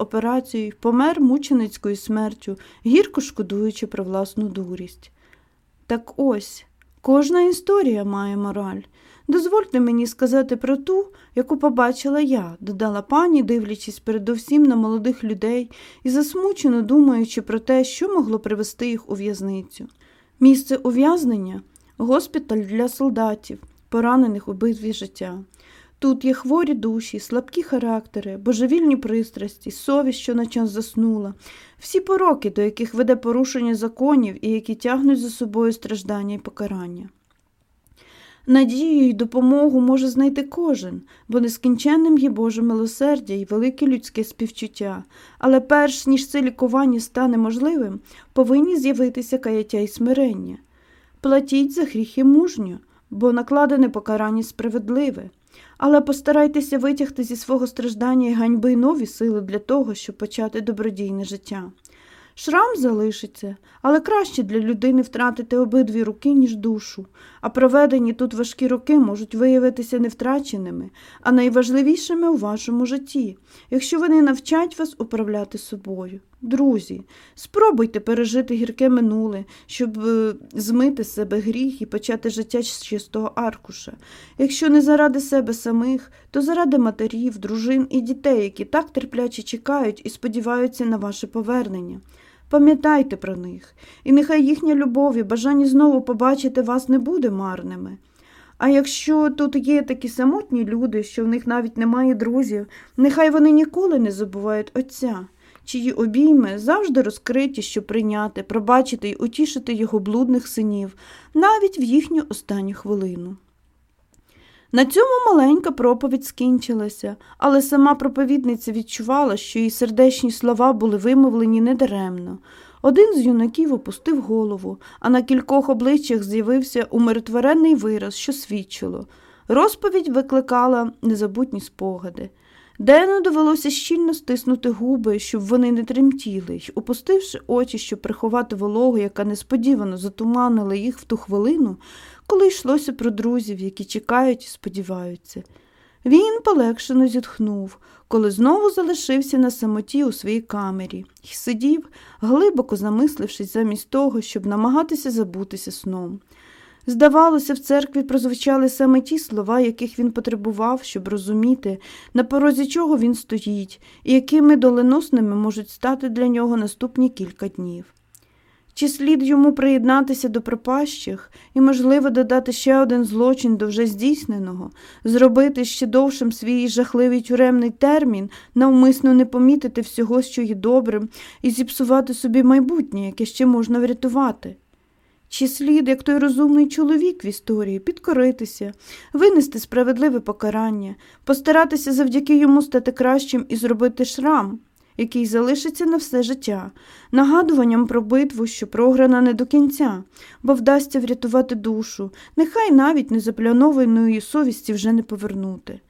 операцію помер мученицькою смертю, гірко шкодуючи про власну дурість. Так ось, кожна історія має мораль. Дозвольте мені сказати про ту, яку побачила я, додала пані, дивлячись передовсім на молодих людей і засмучено думаючи про те, що могло привести їх у в'язницю. Місце ув'язнення госпіталь для солдатів, поранених у битві життя. Тут є хворі душі, слабкі характери, божевільні пристрасті, совість, що на час заснула, всі пороки, до яких веде порушення законів і які тягнуть за собою страждання і покарання. Надію й допомогу може знайти кожен, бо нескінченним є Боже милосердя і велике людське співчуття, але перш ніж це лікування стане можливим, повинні з'явитися каяття і смирення. Платіть за гріхи мужньо, бо накладене покарання справедливе, але постарайтеся витягти зі свого страждання і ганьби нові сили для того, щоб почати добродійне життя. Шрам залишиться, але краще для людини втратити обидві руки, ніж душу, а проведені тут важкі роки можуть виявитися не втраченими, а найважливішими у вашому житті, якщо вони навчать вас управляти собою. Друзі, спробуйте пережити гірке минуле, щоб е, змити з себе гріх і почати життя з чистого аркуша. Якщо не заради себе самих, то заради матерів, дружин і дітей, які так терпляче чекають і сподіваються на ваше повернення. Пам'ятайте про них, і нехай їхня любов і бажання знову побачити вас не буде марними. А якщо тут є такі самотні люди, що в них навіть немає друзів, нехай вони ніколи не забувають Отця, чиї обійми завжди розкриті, щоб прийняти, пробачити й утішити його блудних синів навіть в їхню останню хвилину. На цьому маленька проповідь скінчилася, але сама проповідниця відчувала, що її сердечні слова були вимовлені недаремно. Один з юнаків опустив голову, а на кількох обличчях з'явився умиротворений вираз, що свідчило. Розповідь викликала незабутні спогади. Дену довелося щільно стиснути губи, щоб вони не тремтіли, й, опустивши очі, щоб приховати вологу, яка несподівано затуманила їх в ту хвилину, коли йшлося про друзів, які чекають і сподіваються. Він полегшено зітхнув, коли знову залишився на самоті у своїй камері і сидів, глибоко замислившись замість того, щоб намагатися забутися сном. Здавалося, в церкві прозвучали саме ті слова, яких він потребував, щоб розуміти, на порозі чого він стоїть, і якими доленосними можуть стати для нього наступні кілька днів. Чи слід йому приєднатися до пропащих і, можливо, додати ще один злочин до вже здійсненого, зробити ще довшим свій жахливий тюремний термін, навмисно не помітити всього, що є добрим, і зіпсувати собі майбутнє, яке ще можна врятувати? Чи слід, як той розумний чоловік в історії, підкоритися, винести справедливе покарання, постаратися завдяки йому стати кращим і зробити шрам, який залишиться на все життя, нагадуванням про битву, що програна не до кінця, бо вдасться врятувати душу, нехай навіть незапланованої совісті вже не повернути.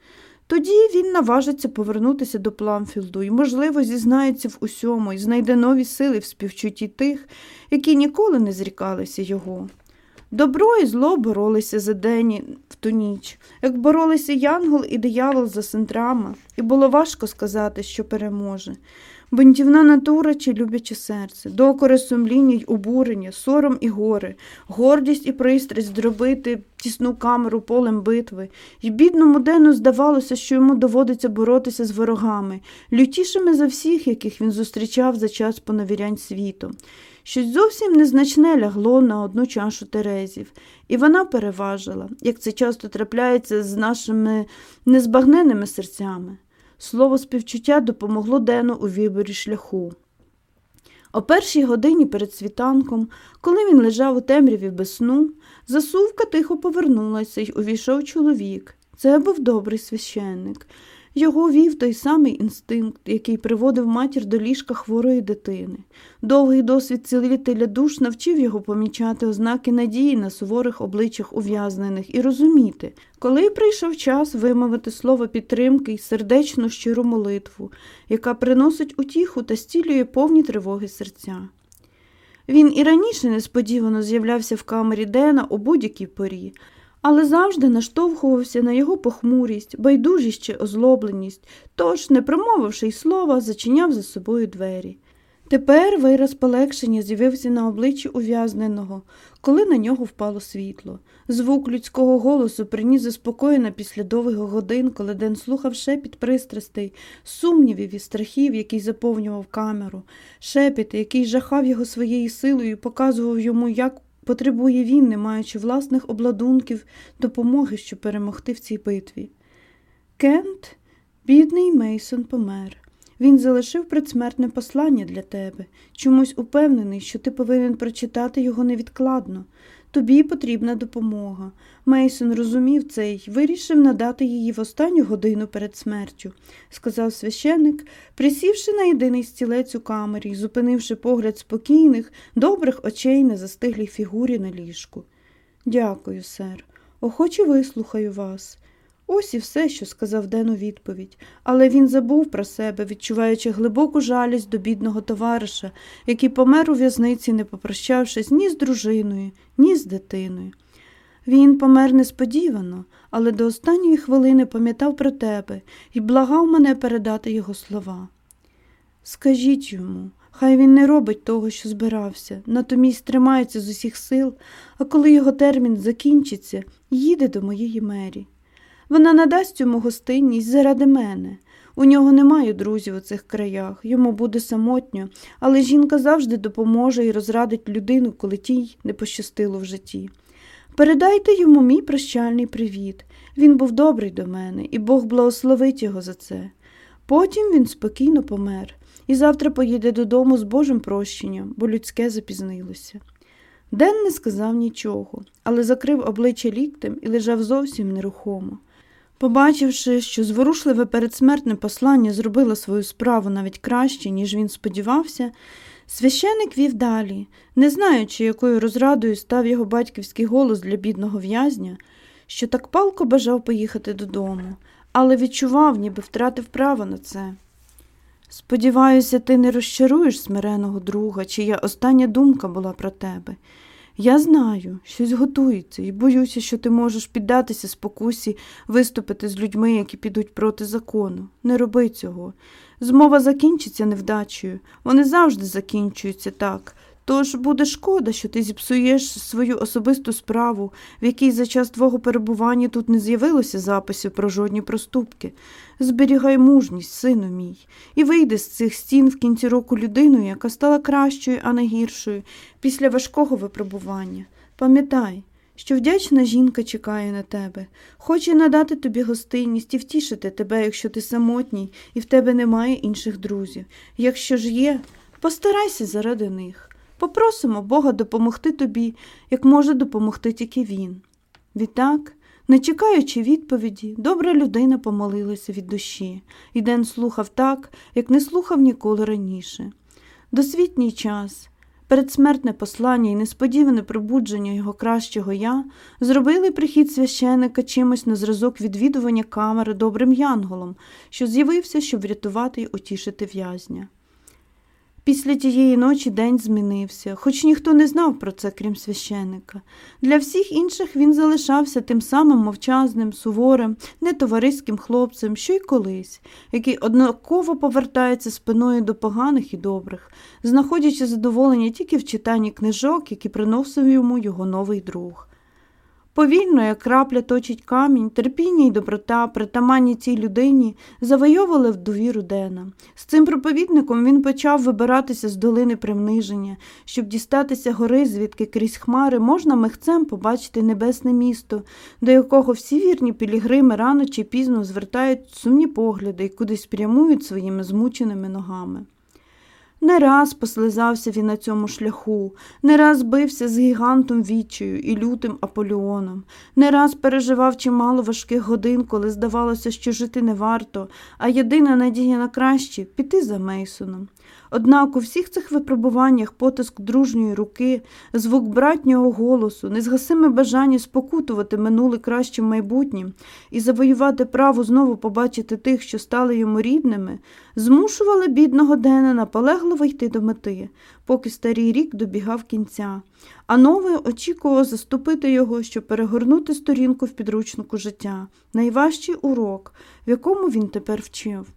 Тоді він наважиться повернутися до Пламфілду і, можливо, зізнається в усьому і знайде нові сили в співчутті тих, які ніколи не зрікалися його. Добро і зло боролися за день в ту ніч, як боролися янгол і диявол за синтрама, і було важко сказати, що переможе. Бунтівна натура чи любяче серце, докори сумління й обурення, сором і горе, гордість і пристрасть зробити тісну камеру полем битви, І бідному Дену здавалося, що йому доводиться боротися з ворогами, лютішими за всіх, яких він зустрічав за час поневірянь світу. Щось зовсім незначне лягло на одну чашу Терезів, і вона переважила, як це часто трапляється з нашими незбагненними серцями. Слово співчуття допомогло Дену у виборі шляху. О першій годині перед світанком, коли він лежав у темряві без сну, засувка тихо повернулася й увійшов чоловік. Це був добрий священник. Його вів той самий інстинкт, який приводив матір до ліжка хворої дитини. Довгий досвід цілителя душ навчив його помічати ознаки надії на суворих обличчях ув'язнених і розуміти, коли прийшов час вимовити слово підтримки й сердечну щиру молитву, яка приносить утіху та стілює повні тривоги серця. Він і раніше несподівано з'являвся в камері Дена у будь-якій порі, але завжди наштовхувався на його похмурість, байдужість чи озлобленість, тож, не промовивши й слова, зачиняв за собою двері. Тепер вираз полегшення з'явився на обличчі ув'язненого, коли на нього впало світло. Звук людського голосу приніс заспокоєна після довгих годин, коли Ден слухав шепіт пристрастей, сумнівів і страхів, який заповнював камеру, шепіт, який жахав його своєю силою, показував йому, як потребує він, не маючи власних обладунків, допомоги, щоб перемогти в цій битві. Кент, бідний Мейсон, помер. Він залишив предсмертне послання для тебе, чомусь упевнений, що ти повинен прочитати його невідкладно. Тобі потрібна допомога. Мейсон розумів це й вирішив надати її в останню годину перед смертю, сказав священник, присівши на єдиний стілець у камері зупинивши погляд спокійних, добрих очей на застиглій фігурі на ліжку. Дякую, сер. Охоче вислухаю вас. Ось і все, що сказав Ден у відповідь, але він забув про себе, відчуваючи глибоку жалість до бідного товариша, який помер у в'язниці, не попрощавшись ні з дружиною, ні з дитиною. Він помер несподівано, але до останньої хвилини пам'ятав про тебе і благав мене передати його слова. Скажіть йому, хай він не робить того, що збирався, натомість тримається з усіх сил, а коли його термін закінчиться, їде до моєї мері. Вона надасть йому гостинність заради мене. У нього немає друзів у цих краях, йому буде самотньо, але жінка завжди допоможе і розрадить людину, коли тій не пощастило в житті. Передайте йому мій прощальний привіт. Він був добрий до мене, і Бог благословить його за це. Потім він спокійно помер і завтра поїде додому з Божим прощенням, бо людське запізнилося. Ден не сказав нічого, але закрив обличчя ліктем і лежав зовсім нерухомо. Побачивши, що зворушливе передсмертне послання зробило свою справу навіть краще, ніж він сподівався, священик вів далі, не знаючи, якою розрадою став його батьківський голос для бідного в'язня, що так палко бажав поїхати додому, але відчував, ніби втратив право на це. Сподіваюся, ти не розчаруєш смиреного друга, чия остання думка була про тебе. Я знаю, щось готується, і боюся, що ти можеш піддатися спокусі виступити з людьми, які підуть проти закону. Не роби цього. Змова закінчиться невдачею. Вони завжди закінчуються так. Тож буде шкода, що ти зіпсуєш свою особисту справу, в якій за час твого перебування тут не з'явилося записів про жодні проступки. Зберігай мужність, сину мій, і вийди з цих стін в кінці року людиною, яка стала кращою, а не гіршою, після важкого випробування. Пам'ятай, що вдячна жінка чекає на тебе, хоче надати тобі гостинність і втішити тебе, якщо ти самотній і в тебе немає інших друзів. Якщо ж є, постарайся заради них. Попросимо Бога допомогти тобі, як може допомогти тільки він. Відтак, не чекаючи відповіді, добра людина помолилася від душі, і Ден слухав так, як не слухав ніколи раніше. Досвітній час, передсмертне послання і несподіване пробудження його кращого я зробили прихід священика чимось на зразок відвідування камери добрим янголом, що з'явився, щоб врятувати й утішити в'язня. Після тієї ночі день змінився, хоч ніхто не знав про це, крім священика. Для всіх інших він залишався тим самим мовчазним, суворим, нетовариським хлопцем, що й колись, який однаково повертається спиною до поганих і добрих, знаходячи задоволення тільки в читанні книжок, які приносив йому його новий друг. Повільно, як крапля точить камінь, терпіння й доброта, притаманні цій людині, завойовували в довіру Дена. З цим проповідником він почав вибиратися з долини примниження, щоб дістатися гори, звідки крізь хмари можна михцем побачити небесне місто, до якого всі вірні пілігрими рано чи пізно звертають сумні погляди і кудись прямують своїми змученими ногами. Не раз послизався він на цьому шляху, не раз бився з гігантом Вічею і лютим Аполіоном, не раз переживав чимало важких годин, коли здавалося, що жити не варто, а єдина надія на краще піти за Мейсоном. Однак у всіх цих випробуваннях потиск дружньої руки, звук братнього голосу, незгасиме бажання спокутувати минуле кращим майбутнім і завоювати право знову побачити тих, що стали йому рідними, змушували бідного Дена наполегливо наполегливо йти до мети, поки старий рік добігав кінця, а новий очікував заступити його, щоб перегорнути сторінку в підручнику життя, найважчий урок, в якому він тепер вчив.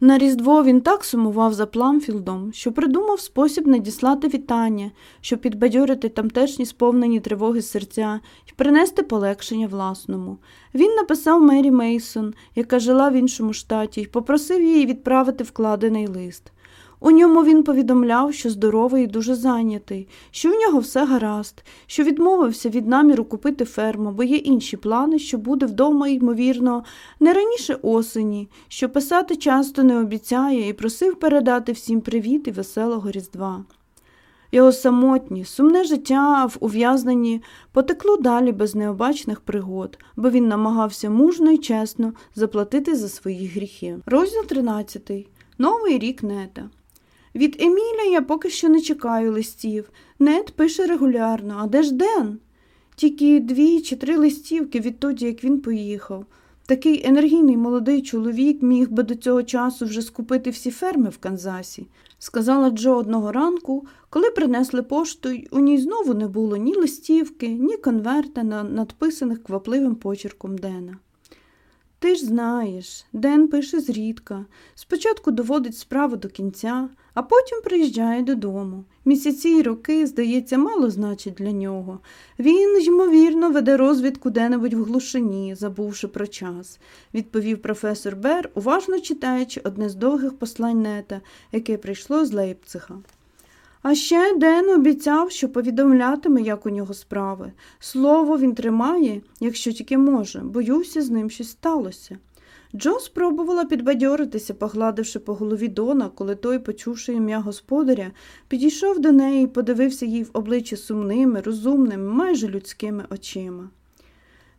На Різдво він так сумував за Пламфілдом, що придумав спосіб надіслати вітання, щоб підбадьорити тамтешні сповнені тривоги серця і принести полегшення власному. Він написав Мері Мейсон, яка жила в іншому штаті, і попросив її відправити вкладений лист. У ньому він повідомляв, що здоровий і дуже зайнятий, що в нього все гаразд, що відмовився від наміру купити ферму, бо є інші плани, що буде вдома, ймовірно, не раніше осені, що писати часто не обіцяє і просив передати всім привіт і веселого Різдва. Його самотнє, сумне життя в ув'язненні потекло далі без необачних пригод, бо він намагався мужно і чесно заплатити за свої гріхи. Розділ 13. Новий рік нета. Від Еміля я поки що не чекаю листів. Нед пише регулярно, а де ж Ден? Тільки дві чи три листівки відтоді, як він поїхав. Такий енергійний молодий чоловік міг би до цього часу вже скупити всі ферми в Канзасі, сказала Джо одного ранку, коли принесли пошту, у ній знову не було ні листівки, ні конверта, надписаних квапливим почерком Дена. Ти ж знаєш, Ден пише зрідка. Спочатку доводить справу до кінця, а потім приїжджає додому. Місяці й роки, здається, мало значить для нього. Він, ймовірно, веде розвідку де-небудь в глушині, забувши про час, відповів професор Бер, уважно читаючи одне з довгих послань нета, яке прийшло з Лейпцига. А ще Ден обіцяв, що повідомлятиме, як у нього справи. Слово він тримає, якщо тільки може, боюся, з ним щось сталося. Джо спробувала підбадьоритися, погладивши по голові Дона, коли той, почувши ім'я господаря, підійшов до неї і подивився їй в обличчя сумними, розумними, майже людськими очима.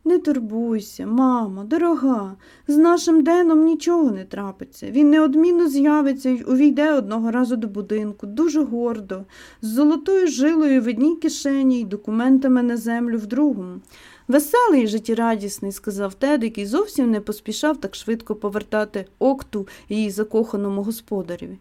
Не турбуйся, мамо, дорога, з нашим Деном нічого не трапиться. Він неодмінно з'явиться і увійде одного разу до будинку, дуже гордо, з золотою жилою в одній кишені й документами на землю в другому. Веселий і життєрадісний, сказав Тед, який зовсім не поспішав так швидко повертати окту її закоханому господареві.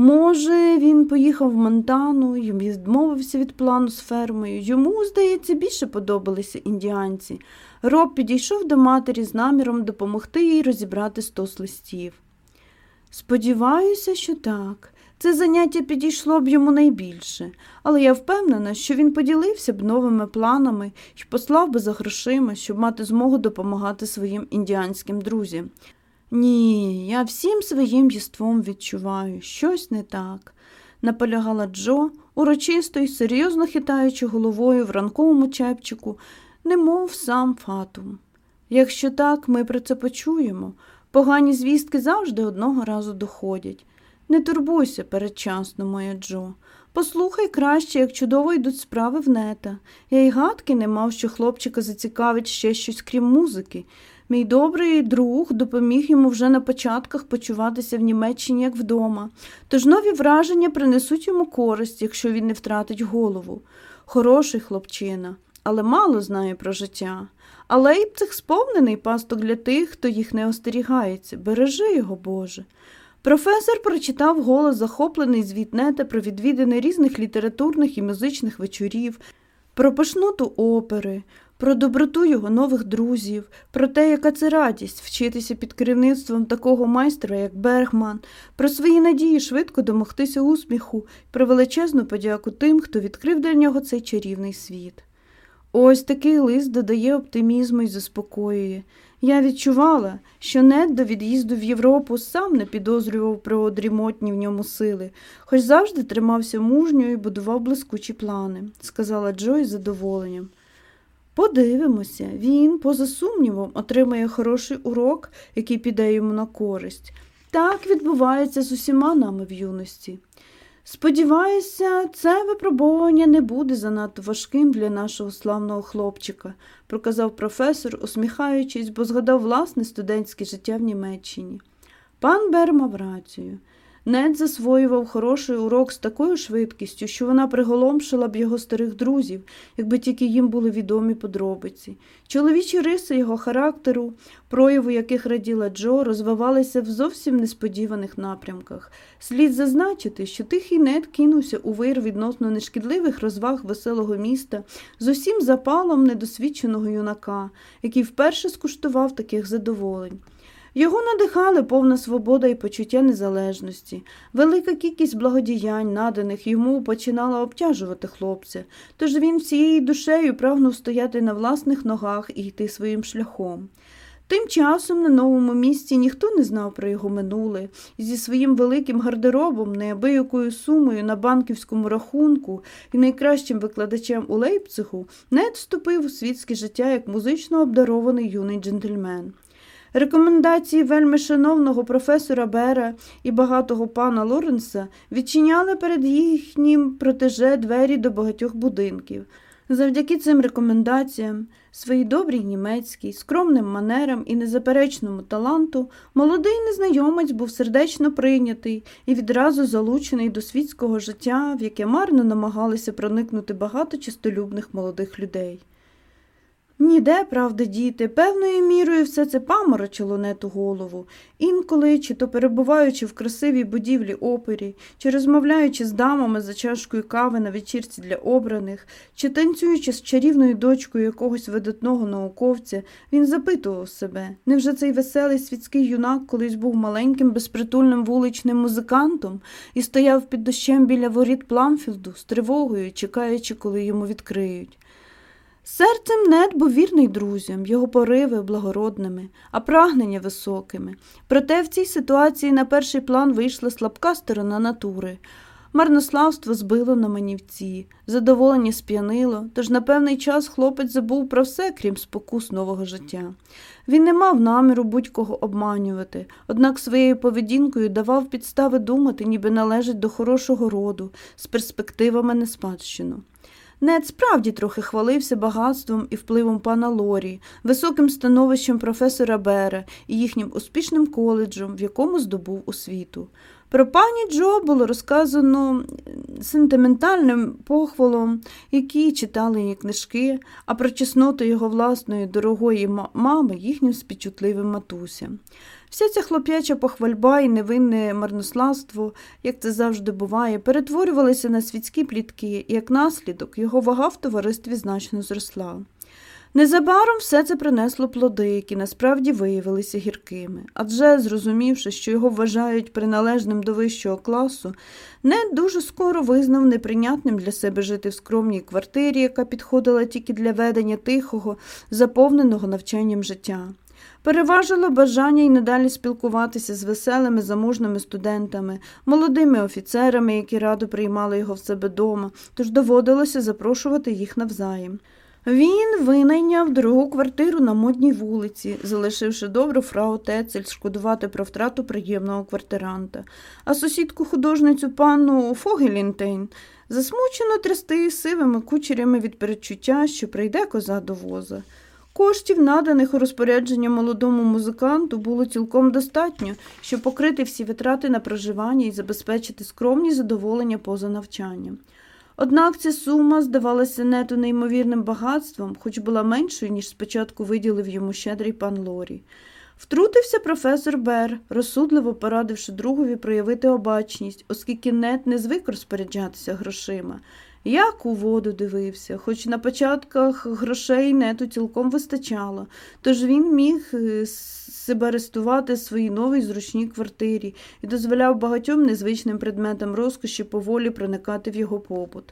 Може, він поїхав в Монтану і відмовився від плану з фермою. Йому, здається, більше подобалися індіанці. Роб підійшов до матері з наміром допомогти їй розібрати стос листів. Сподіваюся, що так. Це заняття підійшло б йому найбільше, але я впевнена, що він поділився б новими планами і послав би за грошима, щоб мати змогу допомагати своїм індіанським друзям. Ні, я всім своїм єством відчуваю, щось не так, наполягала Джо, урочисто й серйозно хитаючи головою в ранковому чепчику, немов сам фатум. Якщо так, ми про це почуємо. Погані звістки завжди одного разу доходять. Не турбуйся передчасно, моя Джо. Послухай краще, як чудово йдуть справи в нета. Я й гадки не мав, що хлопчика зацікавить ще щось крім музики. Мій добрий друг допоміг йому вже на початках почуватися в Німеччині як вдома, тож нові враження принесуть йому користь, якщо він не втратить голову. Хороший хлопчина, але мало знає про життя. Але й цих сповнений пасток для тих, хто їх не остерігається. Бережи його, Боже. Професор прочитав голос захоплений звіт нета про відвідини різних літературних і музичних вечорів, про пишноту опери, про доброту його нових друзів, про те, яка це радість вчитися під керівництвом такого майстра, як Бергман, про свої надії швидко домогтися успіху, про величезну подяку тим, хто відкрив для нього цей чарівний світ. Ось такий лист додає оптимізму і заспокоює. Я відчувала, що Нед до від'їзду в Європу сам не підозрював про дрімотні в ньому сили, хоч завжди тримався мужньо і будував блискучі плани, сказала Джо із задоволенням. Подивимося, він, поза сумнівом, отримає хороший урок, який піде йому на користь. Так відбувається з усіма нами в юності. Сподіваюся, це випробовування не буде занадто важким для нашого славного хлопчика, проказав професор, усміхаючись, бо згадав власне студентське життя в Німеччині. Пан Бер мав рацію. Нед засвоював хороший урок з такою швидкістю, що вона приголомшила б його старих друзів, якби тільки їм були відомі подробиці. Чоловічі риси його характеру, прояву яких раділа Джо, розвивалися в зовсім несподіваних напрямках. Слід зазначити, що тихий нед кинувся у вир відносно нешкідливих розваг веселого міста з усім запалом недосвідченого юнака, який вперше скуштував таких задоволень. Його надихали повна свобода і почуття незалежності. Велика кількість благодіянь, наданих йому, починала обтяжувати хлопця, тож він всією душею прагнув стояти на власних ногах і йти своїм шляхом. Тим часом на новому місці ніхто не знав про його минуле, зі своїм великим гардеробом, неабиякою сумою на банківському рахунку і найкращим викладачем у Лейпцигу Нед вступив у світське життя як музично обдарований юний джентльмен. Рекомендації вельми шановного професора Бера і багатого пана Лоренса відчиняли перед їхнім протеже двері до багатьох будинків. Завдяки цим рекомендаціям, своїй добрій німецькій, скромним манерам і незаперечному таланту, молодий незнайомець був сердечно прийнятий і відразу залучений до світського життя, в яке марно намагалися проникнути багато чистолюбних молодих людей. Ніде, правда, діти, певною мірою все це паморочило нету голову, інколи, чи то перебуваючи в красивій будівлі опері, чи розмовляючи з дамами за чашкою кави на вечірці для обраних, чи танцюючи з чарівною дочкою якогось видатного науковця, він запитував себе, невже цей веселий світський юнак колись був маленьким безпритульним вуличним музикантом і стояв під дощем біля воріт Пламфілду з тривогою, чекаючи, коли йому відкриють. Серцем нед був вірний друзям, його пориви благородними, а прагнення високими. Проте в цій ситуації на перший план вийшла слабка сторона натури. Марнославство збило на манівці, задоволення сп'янило, тож на певний час хлопець забув про все, крім спокус нового життя. Він не мав наміру будь-кого обманювати, однак своєю поведінкою давав підстави думати, ніби належить до хорошого роду, з перспективами на спадщину. Нед справді трохи хвалився багатством і впливом пана Лорі, високим становищем професора Бера і їхнім успішним коледжем, в якому здобув освіту. Про пані Джо було розказано сентиментальним похвалом, які читали її книжки, а про чесноту його власної дорогої мами їхнім співчутливим матусям. Вся ця хлоп'яча похвальба і невинне марнославство, як це завжди буває, перетворювалися на світські плітки, і як наслідок його вага в товаристві значно зросла. Незабаром все це принесло плоди, які насправді виявилися гіркими, адже, зрозумівши, що його вважають приналежним до вищого класу, не дуже скоро визнав неприйнятним для себе жити в скромній квартирі, яка підходила тільки для ведення тихого, заповненого навчанням життя. Переважило бажання й надалі спілкуватися з веселими заможними студентами, молодими офіцерами, які радо приймали його в себе дома, тож доводилося запрошувати їх навзаєм. Він винайняв дорогу квартиру на модній вулиці, залишивши добру фрау Тецель шкодувати про втрату приємного квартиранта, а сусідку художницю панну Фогелінтейн засмучено трясти сивими кучерями від передчуття, що прийде коза до воза. Коштів, наданих у розпорядження молодому музиканту, було цілком достатньо, щоб покрити всі витрати на проживання і забезпечити скромні задоволення поза навчанням. Однак ця сума здавалася нету неймовірним багатством, хоч була меншою, ніж спочатку виділив йому щедрий пан Лорі. Втрутився професор Бер, розсудливо порадивши другові проявити обачність, оскільки нет не звик розпоряджатися грошима. Як у воду дивився, хоч на початках грошей нету цілком вистачало, тож він міг е, себе арестувати в своїй новій зручній квартирі і дозволяв багатьом незвичним предметам розкоші поволі проникати в його побут.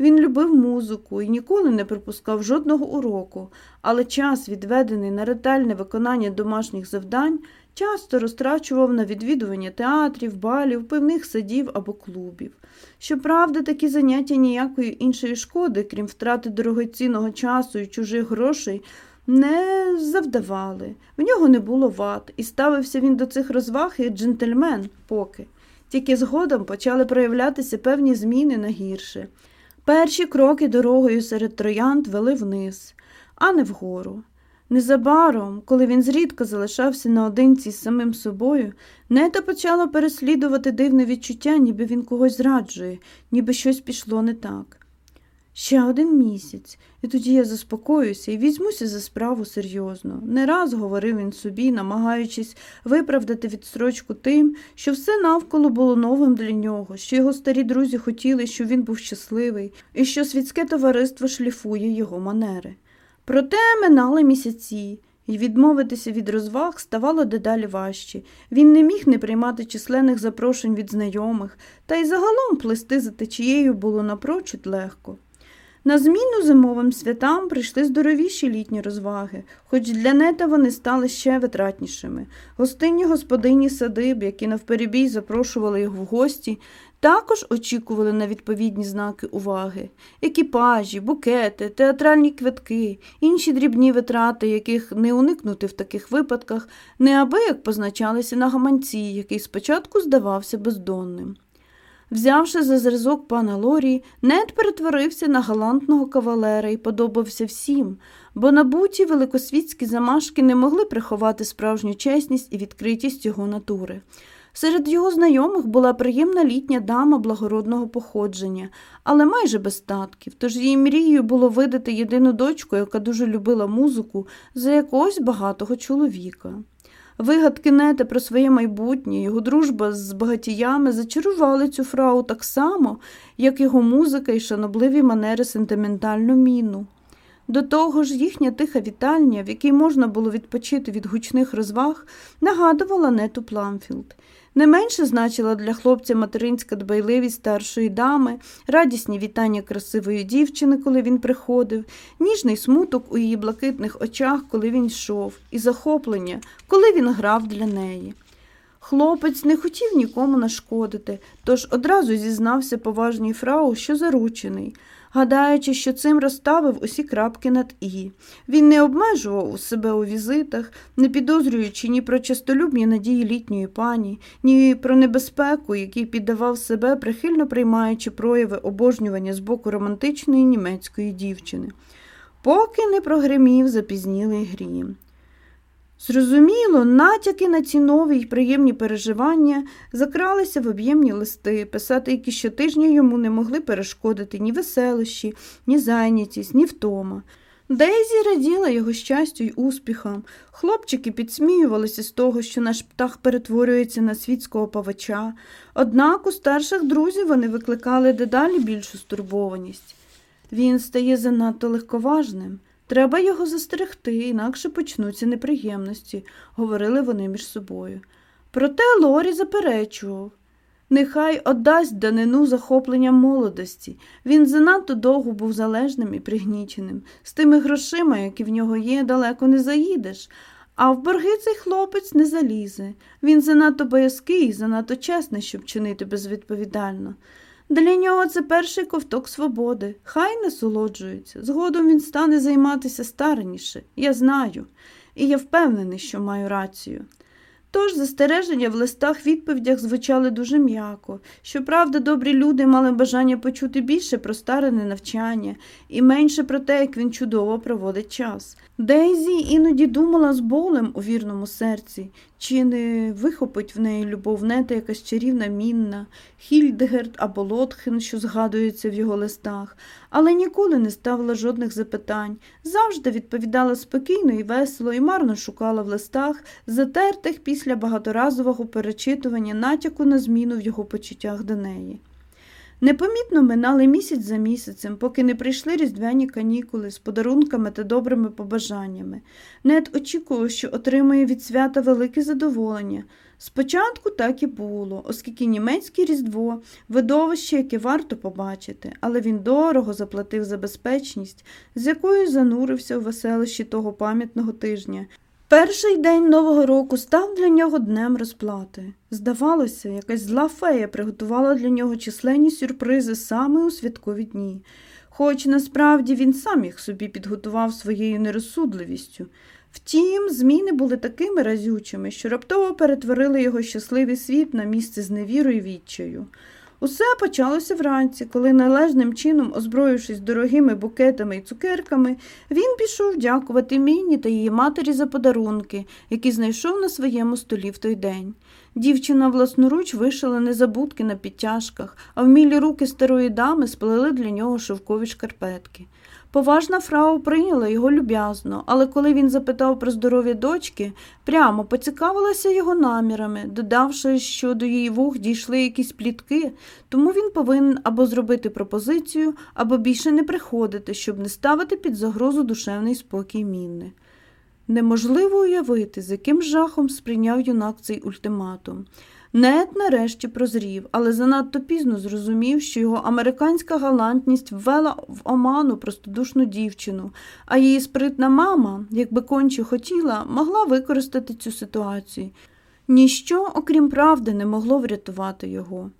Він любив музику і ніколи не припускав жодного уроку, але час, відведений на ретельне виконання домашніх завдань, часто розтрачував на відвідування театрів, балів, пивних садів або клубів. Щоправда, такі заняття ніякої іншої шкоди, крім втрати дорогоцінного часу і чужих грошей, не завдавали. В нього не було вад, і ставився він до цих розваг як джентльмен поки. Тільки згодом почали проявлятися певні зміни на гірше. Перші кроки дорогою серед троянд вели вниз, а не вгору. Незабаром, коли він зрідка залишався наодинці з самим собою, нета почала переслідувати дивне відчуття, ніби він когось зраджує, ніби щось пішло не так. Ще один місяць, і тоді я заспокоюся і візьмуся за справу серйозно. Не раз говорив він собі, намагаючись виправдати відстрочку тим, що все навколо було новим для нього, що його старі друзі хотіли, щоб він був щасливий, і що світське товариство шліфує його манери. Проте минали місяці, і відмовитися від розваг ставало дедалі важче. Він не міг не приймати численних запрошень від знайомих, та й загалом плести за течією було напрочуд легко. На зміну зимовим святам прийшли здоровіші літні розваги, хоч для нета вони стали ще витратнішими. Гостинні господині садиб, які навперебій запрошували його в гості, також очікували на відповідні знаки уваги екіпажі, букети, театральні квитки, інші дрібні витрати, яких не уникнути в таких випадках, неабияк позначалися на гаманці, який спочатку здавався бездонним. Взявши за зразок пана Лорі, нед перетворився на галантного кавалера і подобався всім, бо набуті великосвітські замашки не могли приховати справжню чесність і відкритість його натури. Серед його знайомих була приємна літня дама благородного походження, але майже без статків, тож її мрією було видати єдину дочку, яка дуже любила музику, за якогось багатого чоловіка. Вигадки Нета про своє майбутнє, його дружба з багатіями зачарували цю фрау так само, як його музика і шанобливі манери сентиментальну Мінну. До того ж, їхня тиха вітальня, в якій можна було відпочити від гучних розваг, нагадувала Нету Пламфілд. Не менше значила для хлопця материнська дбайливість старшої дами, радісні вітання красивої дівчини, коли він приходив, ніжний смуток у її блакитних очах, коли він йшов, і захоплення, коли він грав для неї. Хлопець не хотів нікому нашкодити, тож одразу зізнався поважній фрау, що заручений гадаючи, що цим розставив усі крапки над І. Він не обмежував себе у візитах, не підозрюючи ні про частолюбні надії літньої пані, ні про небезпеку, який піддавав себе, прихильно приймаючи прояви обожнювання з боку романтичної німецької дівчини. Поки не прогримів запізнілий грім. Зрозуміло, натяки на ці нові й приємні переживання закралися в об'ємні листи, писати які щотижня йому не могли перешкодити ні веселощі, ні зайнятість, ні втома. Дейзі раділа його щастю й успіхам. Хлопчики підсміювалися з того, що наш птах перетворюється на світського павача, однак у старших друзів вони викликали дедалі більшу стурбованість. Він стає занадто легковажним. Треба його застерегти, інакше почнуться неприємності, говорили вони між собою. Проте Лорі заперечував. Нехай отдасть данину захопленням молодості. Він занадто довго був залежним і пригніченим. З тими грошима, які в нього є, далеко не заїдеш, а в борги цей хлопець не залізе. Він занадто боязкий і занадто чесний, щоб чинити безвідповідально. Для нього це перший ковток свободи. Хай насолоджується. Згодом він стане займатися стараніше. Я знаю, і я впевнений, що маю рацію. Тож застереження в листах відповідях звучали дуже м'яко. Щоправда, добрі люди мали бажання почути більше про старене навчання і менше про те, як він чудово проводить час. Дейзі іноді думала з болем у вірному серці, чи не вихопить в неї любов нета якась чарівна мінна, Хільдегерт або Лотхен, що згадується в його листах, але ніколи не ставила жодних запитань, завжди відповідала спокійно і весело і марно шукала в листах, затертих після багаторазового перечитування натяку на зміну в його почуттях до неї. Непомітно минали місяць за місяцем, поки не прийшли різдвяні канікули з подарунками та добрими побажаннями. Нед очікував, що отримає від свята велике задоволення. Спочатку так і було, оскільки німецьке різдво видовище, яке варто побачити, але він дорого заплатив за безпечність, з якою занурився у веселищі того пам'ятного тижня. Перший день Нового року став для нього днем розплати. Здавалося, якась зла фея приготувала для нього численні сюрпризи саме у святкові дні, хоч насправді він сам їх собі підготував своєю нерозсудливістю. Втім, зміни були такими разючими, що раптово перетворили його щасливий світ на місце з невірою відчаю. Усе почалося вранці, коли належним чином, озброївшись дорогими букетами і цукерками, він пішов дякувати Мінні та її матері за подарунки, які знайшов на своєму столі в той день. Дівчина власноруч вишила незабудки на підтяжках, а вмілі руки старої дами сплели для нього шовкові шкарпетки. Поважна фрау прийняла його люб'язно, але коли він запитав про здоров'я дочки, прямо поцікавилася його намірами, додавши, що до її вух дійшли якісь плітки, тому він повинен або зробити пропозицію, або більше не приходити, щоб не ставити під загрозу душевний спокій Мінни. Неможливо уявити, з яким жахом сприйняв юнак цей ультиматум. Нед нарешті прозрів, але занадто пізно зрозумів, що його американська галантність ввела в оману простодушну дівчину, а її спритна мама, якби конче хотіла, могла використати цю ситуацію. Ніщо, окрім правди, не могло врятувати його.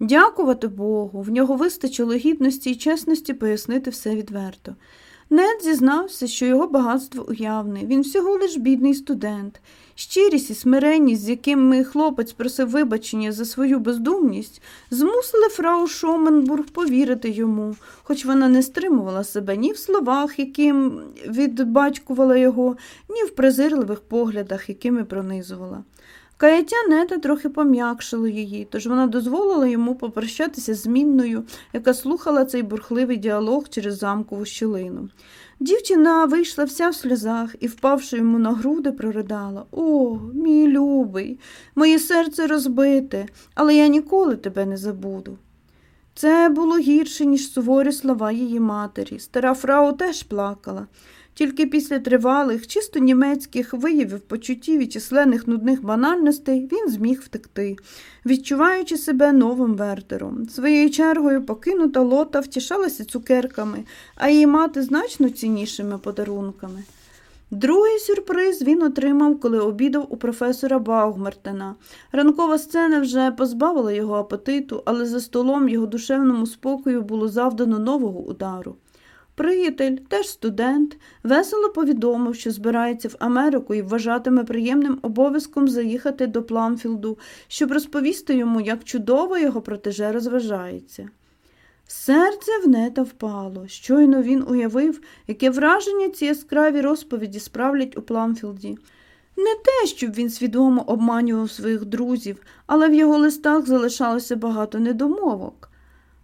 Дякувати Богу, в нього вистачило гідності і чесності пояснити все відверто. Нед зізнався, що його багатство уявне, він всього лиш бідний студент. Щирість і смиренність, з якими хлопець просив вибачення за свою бездумність, змусили фрау Шоменбург повірити йому, хоч вона не стримувала себе ні в словах, яким відбатькувала його, ні в презирливих поглядах, якими пронизувала. Каяття нета трохи пом'якшило її, тож вона дозволила йому попрощатися з Мінною, яка слухала цей бурхливий діалог через замкову щілину. Дівчина вийшла вся в сльозах і, впавши йому на груди, проридала О, мій любий, моє серце розбите, але я ніколи тебе не забуду. Це було гірше, ніж суворі слова її матері. Стара фрау теж плакала. Тільки після тривалих, чисто німецьких виявів почуттів і численних нудних банальностей він зміг втекти, відчуваючи себе новим вертером. Своєю чергою покинута лота втішалася цукерками, а її мати значно ціннішими подарунками. Другий сюрприз він отримав, коли обідав у професора Баугмертена. Ранкова сцена вже позбавила його апетиту, але за столом його душевному спокою було завдано нового удару. Приятель, теж студент, весело повідомив, що збирається в Америку і вважатиме приємним обов'язком заїхати до Пламфілду, щоб розповісти йому, як чудово його протеже розважається. Серце в нета впало. Щойно він уявив, яке враження ці яскраві розповіді справлять у Пламфілді. Не те, щоб він свідомо обманював своїх друзів, але в його листах залишалося багато недомовок.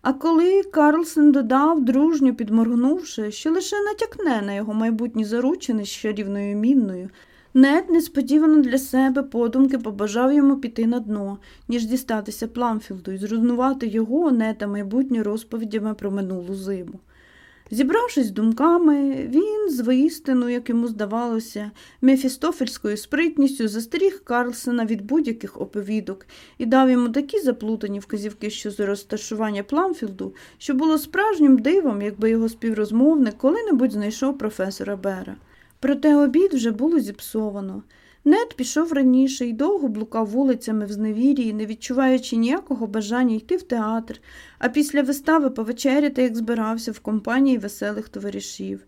А коли Карлсен додав, дружньо підморгнувши, що лише натякне на його майбутні заручини з чарівною мінною, Нед несподівано для себе подумки побажав йому піти на дно, ніж дістатися Пламфілду і зруйнувати його нета майбутні розповідями про минулу зиму. Зібравшись думками, він, з воістину, як йому здавалося, мефістофельською спритністю застеріг Карлсена від будь-яких оповідок і дав йому такі заплутані вказівки щодо розташування Пламфілду, що було справжнім дивом, якби його співрозмовник коли-небудь знайшов професора Бера. Проте обід вже було зіпсовано. Нед пішов раніше і довго блукав вулицями в зневірії, не відчуваючи ніякого бажання йти в театр, а після вистави повечеряти, як збирався в компанії веселих товаришів.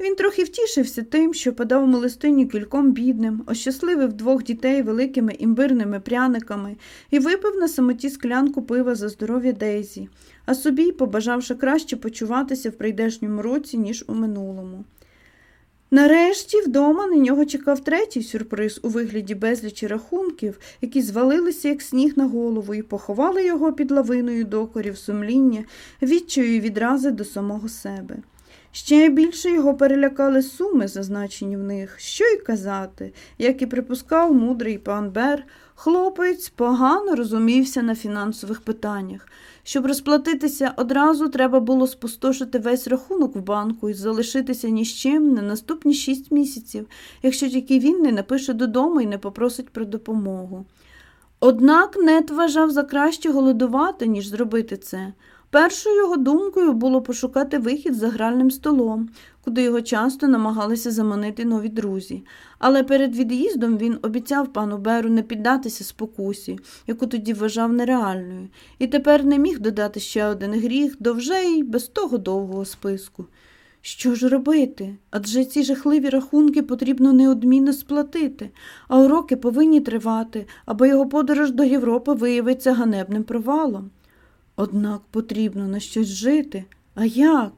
Він трохи втішився тим, що подав милостині кільком бідним, ощасливив двох дітей великими імбирними пряниками і випив на самоті склянку пива за здоров'я Дейзі, а собі, побажавши краще почуватися в прийдешньому році, ніж у минулому. Нарешті вдома на нього чекав третій сюрприз у вигляді безлічі рахунків, які звалилися, як сніг на голову, і поховали його під лавиною докорів сумління, відчаю відрази до самого себе. Ще більше його перелякали суми, зазначені в них, що й казати, як і припускав мудрий пан Бер, хлопець погано розумівся на фінансових питаннях. Щоб розплатитися одразу, треба було спустошити весь рахунок в банку і залишитися ні з чим на наступні шість місяців, якщо тільки він не напише додому і не попросить про допомогу. Однак Нет вважав за краще голодувати, ніж зробити це. Першою його думкою було пошукати вихід за гральним столом, куди його часто намагалися заманити нові друзі. Але перед від'їздом він обіцяв пану Беру не піддатися спокусі, яку тоді вважав нереальною, і тепер не міг додати ще один гріх до вже й без того довгого списку. Що ж робити? Адже ці жахливі рахунки потрібно неодмінно сплатити, а уроки повинні тривати, або його подорож до Європи виявиться ганебним провалом. Однак потрібно на щось жити. А як?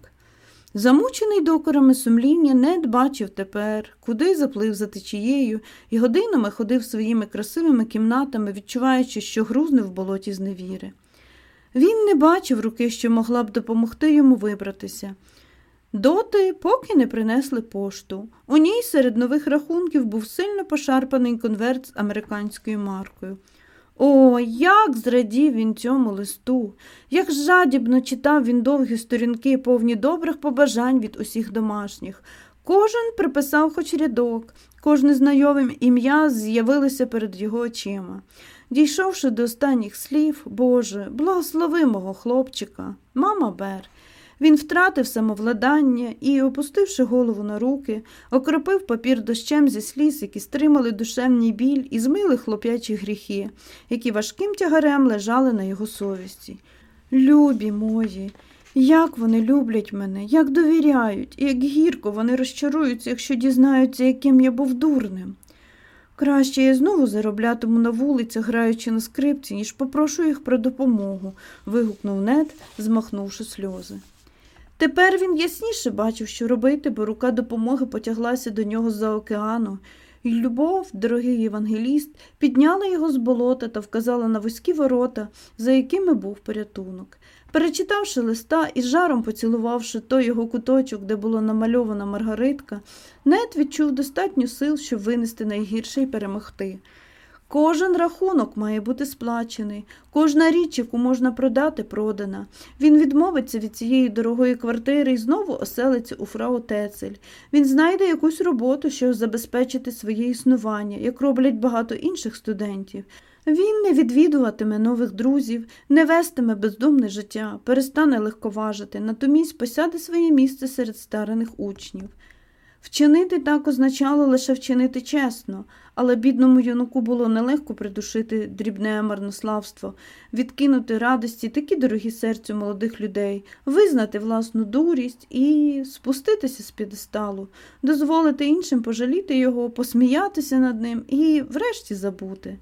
Замучений докорами сумління, Нед бачив тепер, куди заплив за течією, і годинами ходив своїми красивими кімнатами, відчуваючи, що грузне в болоті зневіри. Він не бачив руки, що могла б допомогти йому вибратися. Доти, поки не принесли пошту. У ній серед нових рахунків був сильно пошарпаний конверт з американською маркою. О, як зрадів він цьому листу, як жадібно читав він довгі сторінки, повні добрих побажань від усіх домашніх. Кожен приписав хоч рядок, кожне знайоме ім'я з'явилося перед його очима. Дійшовши до останніх слів, Боже, благослови мого хлопчика, мама Бер. Він втратив самовладання і, опустивши голову на руки, окропив папір дощем зі сліз, які стримали душевний біль і змили хлоп'ячі гріхи, які важким тягарем лежали на його совісті. Любі мої, як вони люблять мене, як довіряють, і як гірко вони розчаруються, якщо дізнаються, яким я був дурним. Краще я знову зароблятиму на вулицях, граючи на скрипці, ніж попрошу їх про допомогу, вигукнув нед, змахнувши сльози. Тепер він ясніше бачив, що робити, бо рука допомоги потяглася до нього з-за океану, і любов, дорогий євангеліст, підняла його з болота та вказала на вузькі ворота, за якими був порятунок. Перечитавши листа і жаром поцілувавши той його куточок, де була намальована Маргаритка, Нет відчув достатньо сил, щоб винести найгірше і перемогти. Кожен рахунок має бути сплачений, кожна річ, яку можна продати, продана. Він відмовиться від цієї дорогої квартири і знову оселиться у фрау Тецель. Він знайде якусь роботу, щоб забезпечити своє існування, як роблять багато інших студентів. Він не відвідуватиме нових друзів, не вестиме бездумне життя, перестане легковажити, натомість посяде своє місце серед старених учнів. Вчинити так означало лише вчинити чесно, але бідному юнаку було нелегко придушити дрібне марнославство, відкинути радості, такі дорогі серцю молодих людей, визнати власну дурість і спуститися з п'єдесталу, дозволити іншим пожаліти його, посміятися над ним і, врешті, забути.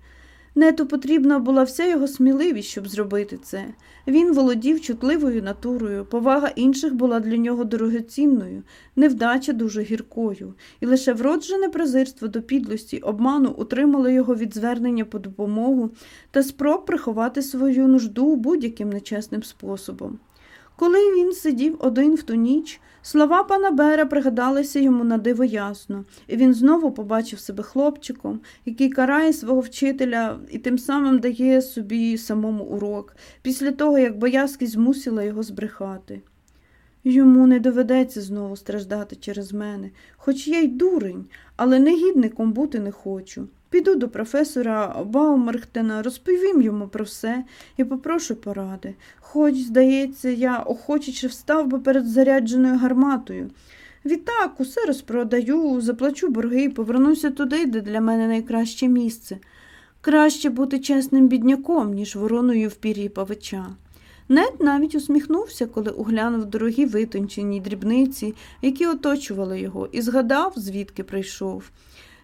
Нету потрібна була вся його сміливість, щоб зробити це. Він володів чутливою натурою, повага інших була для нього дорогоцінною, невдача дуже гіркою, і лише вроджене презирство до підлості, обману утримало його від звернення по допомогу та спроб приховати свою нужду будь-яким нечесним способом. Коли він сидів один в ту ніч, слова пана Бера пригадалися йому на диво ясно, і він знову побачив себе хлопчиком, який карає свого вчителя і тим самим дає собі самому урок, після того, як боязкість змусила його збрехати. Йому не доведеться знову страждати через мене, хоч я й дурень, але негідником бути не хочу. Піду до професора Баумерхтена, розповім йому про все і попрошу поради. Хоч, здається, я охочуче встав би перед зарядженою гарматою. Відтак, усе розпродаю, заплачу борги і повернуся туди, де для мене найкраще місце. Краще бути чесним бідняком, ніж вороною в пір'ї павича. Нед навіть усміхнувся, коли оглянув дорогі витончені дрібниці, які оточували його, і згадав, звідки прийшов.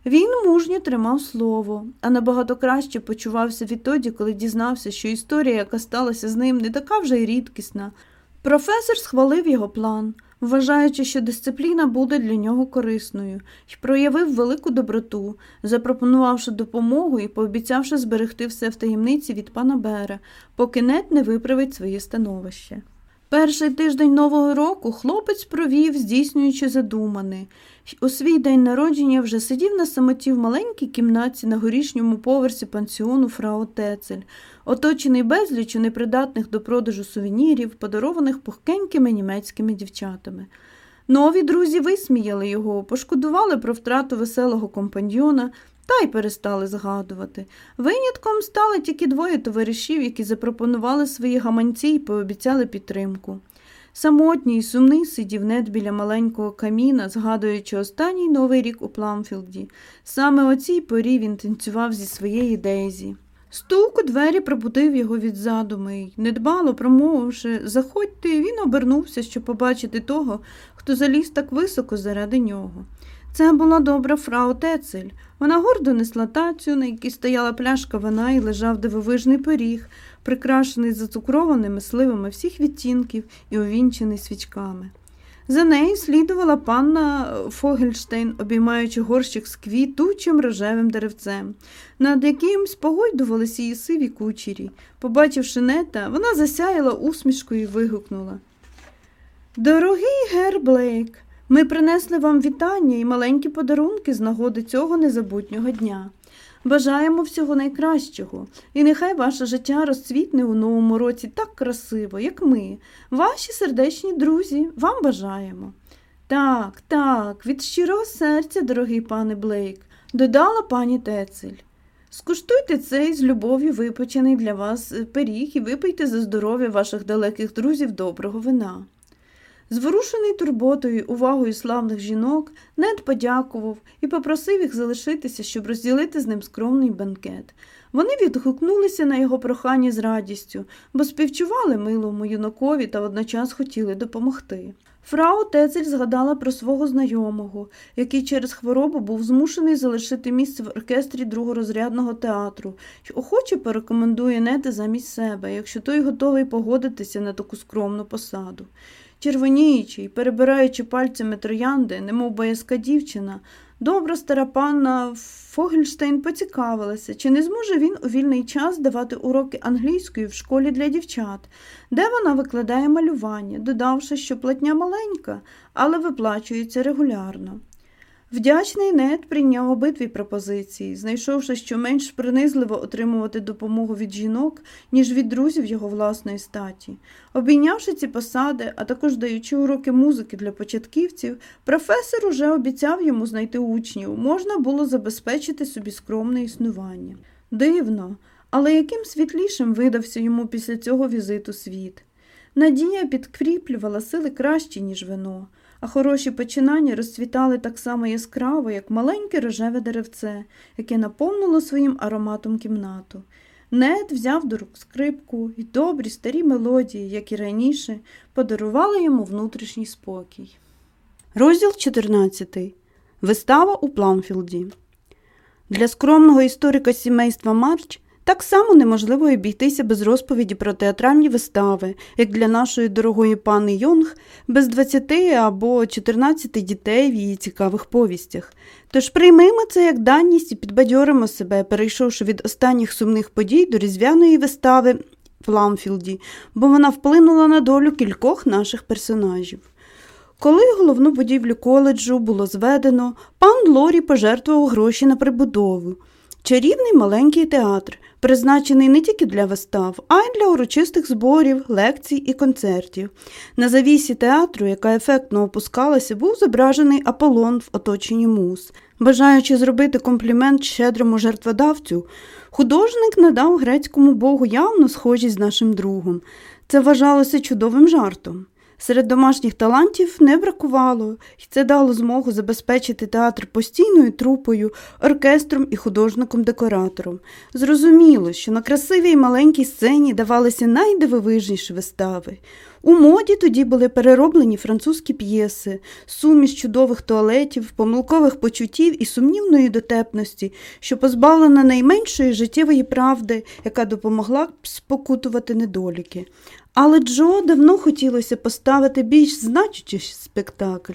Він мужньо тримав слово, а набагато краще почувався відтоді, коли дізнався, що історія, яка сталася з ним, не така вже й рідкісна. Професор схвалив його план, вважаючи, що дисципліна буде для нього корисною, і проявив велику доброту, запропонувавши допомогу і пообіцявши зберегти все в таємниці від пана Бера, поки нет не виправить своє становище. Перший тиждень Нового року хлопець провів, здійснюючи задумане. У свій день народження вже сидів на самоті в маленькій кімнаті на горішньому поверсі пансіону Фрау Тецель, оточений безлічу непридатних до продажу сувенірів, подарованих пухкенькими німецькими дівчатами. Нові друзі висміяли його, пошкодували про втрату веселого компаньйона та й перестали згадувати. Винятком стали тільки двоє товаришів, які запропонували свої гаманці і пообіцяли підтримку. Самотній сумний сидів нед біля маленького каміна, згадуючи останній новий рік у Пламфілді. Саме о цій порі він танцював зі своєї Дейзі. Стук у двері пробудив його від задуми недбало промовивши Заходьте, він обернувся, щоб побачити того, хто заліз так високо заради нього. Це була добра фрау Тецель. Вона гордо несла тацю, на якій стояла пляшка вина і лежав дивовижний пиріг, прикрашений зацукрованими сливами всіх відтінків і увінчений свічками. За нею слідувала панна Фогельштейн, обіймаючи горщик з квітучим рожевим деревцем, над яким спогойдувалися її сиві кучері. Побачивши нета, вона засяяла усмішкою і вигукнула. Дорогий гер Блейк, ми принесли вам вітання і маленькі подарунки з нагоди цього незабутнього дня. Бажаємо всього найкращого, і нехай ваше життя розцвітне у новому році так красиво, як ми, ваші сердечні друзі, вам бажаємо. Так, так, від щирого серця, дорогий пане Блейк, додала пані Тецель. Скуштуйте цей з любов'ю випечений для вас пиріг і випийте за здоров'я ваших далеких друзів доброго вина. Зворушений турботою, увагою славних жінок, нед подякував і попросив їх залишитися, щоб розділити з ним скромний бенкет. Вони відгукнулися на його прохання з радістю, бо співчували милому юнакові та водночас хотіли допомогти. Фрау Тецель згадала про свого знайомого, який через хворобу був змушений залишити місце в оркестрі другорозрядного театру, що охоче порекомендує нети замість себе, якщо той готовий погодитися на таку скромну посаду. Червоніючи й перебираючи пальцями троянди, немов боязка дівчина, добра стара панна Фогельштейн поцікавилася, чи не зможе він у вільний час давати уроки англійської в школі для дівчат, де вона викладає малювання, додавши, що платня маленька, але виплачується регулярно. Вдячний нед прийняв обидві пропозиції, знайшовши, що менш принизливо отримувати допомогу від жінок, ніж від друзів його власної статі. Обійнявши ці посади, а також даючи уроки музики для початківців, професор уже обіцяв йому знайти учнів, можна було забезпечити собі скромне існування. Дивно, але яким світлішим видався йому після цього візиту світ. Надія підкріплювала сили краще, ніж вино а хороші починання розцвітали так само яскраво, як маленьке рожеве деревце, яке наповнило своїм ароматом кімнату. Нед взяв до рук скрипку і добрі старі мелодії, як і раніше, подарували йому внутрішній спокій. Розділ 14. Вистава у Пламфілді. Для скромного історика сімейства Марч так само неможливо обійтися без розповіді про театральні вистави, як для нашої дорогої панни Йонг, без 20 або 14 дітей в її цікавих повістях. Тож приймемо це як даність і підбадьоримо себе, перейшовши від останніх сумних подій до різдвяної вистави в Пламфілді, бо вона вплинула на долю кількох наших персонажів. Коли головну будівлю коледжу було зведено, пан Лорі пожертвував гроші на прибудову. Чарівний маленький театр, призначений не тільки для вистав, а й для урочистих зборів, лекцій і концертів. На завісі театру, яка ефектно опускалася, був зображений Аполлон в оточенні мус. Бажаючи зробити комплімент щедрому жертводавцю, художник надав грецькому богу явно схожість з нашим другом. Це вважалося чудовим жартом. Серед домашніх талантів не бракувало, і це дало змогу забезпечити театр постійною трупою, оркестром і художником-декоратором. Зрозуміло, що на красивій маленькій сцені давалися найдивовижніші вистави. У моді тоді були перероблені французькі п'єси, суміш чудових туалетів, помилкових почуттів і сумнівної дотепності, що позбавлена найменшої життєвої правди, яка допомогла спокутувати недоліки. Але Джо давно хотілося поставити більш значущий спектакль.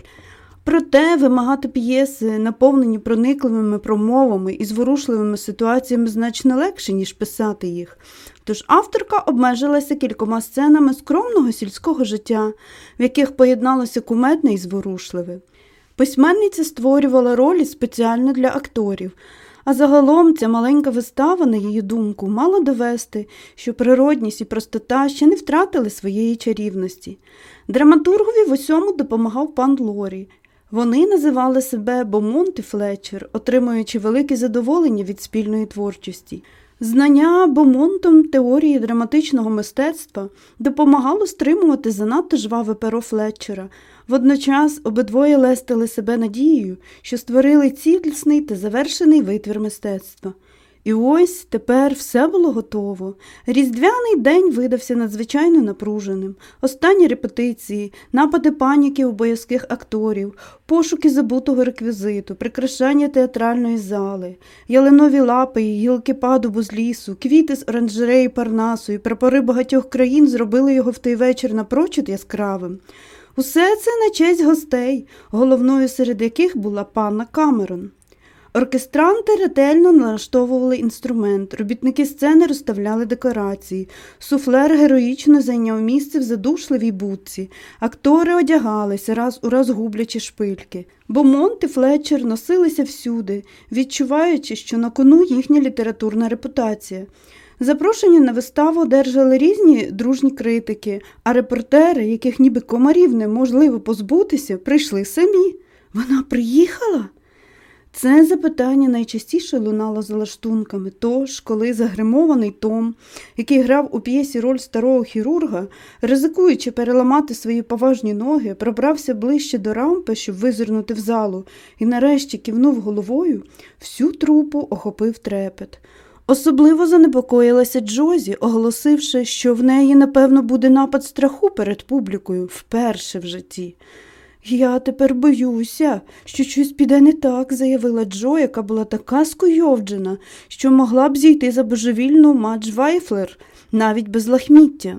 Проте вимагати п'єси, наповнені проникливими промовами і зворушливими ситуаціями значно легше, ніж писати їх. Тож авторка обмежилася кількома сценами скромного сільського життя, в яких поєдналося куметне і зворушливе. Письменниця створювала ролі спеціально для акторів. А загалом ця маленька вистава, на її думку, мала довести, що природність і простота ще не втратили своєї чарівності. Драматургові в усьому допомагав пан Лорі. Вони називали себе Бомонт і Флетчер, отримуючи велике задоволення від спільної творчості. Знання Бомонтом теорії драматичного мистецтва допомагало стримувати занадто жваве перо Флетчера, Водночас обидвоє лестили себе надією, що створили цілісний та завершений витвір мистецтва. І ось тепер все було готово. Різдвяний день видався надзвичайно напруженим. Останні репетиції, напади паніки у боязких акторів, пошуки забутого реквізиту, прикрашання театральної зали, ялинові лапи і гілки падубу з лісу, квіти з оранжереї Парнасу і прапори багатьох країн зробили його в той вечір напрочуд яскравим. Усе це на честь гостей, головною серед яких була панна Камерон. Оркестранти ретельно налаштовували інструмент, робітники сцени розставляли декорації, суфлер героїчно зайняв місце в задушливій будці, актори одягалися, раз у раз гублячи шпильки. Бо Монт і Флетчер носилися всюди, відчуваючи, що на кону їхня літературна репутація. Запрошені на виставу одержали різні дружні критики, а репортери, яких ніби комарів неможливо позбутися, прийшли самі. Вона приїхала? Це запитання найчастіше лунало за лаштунками. Тож, коли загримований Том, який грав у п'єсі роль старого хірурга, ризикуючи переламати свої поважні ноги, пробрався ближче до рампи, щоб визирнути в залу, і нарешті кивнув головою, всю трупу охопив трепет. Особливо занепокоїлася Джозі, оголосивши, що в неї, напевно, буде напад страху перед публікою вперше в житті. Я тепер боюся, що щось піде не так, заявила Джо, яка була така скуйовджена, що могла б зійти за божевільну Мадж Вайфлер навіть без лахміття.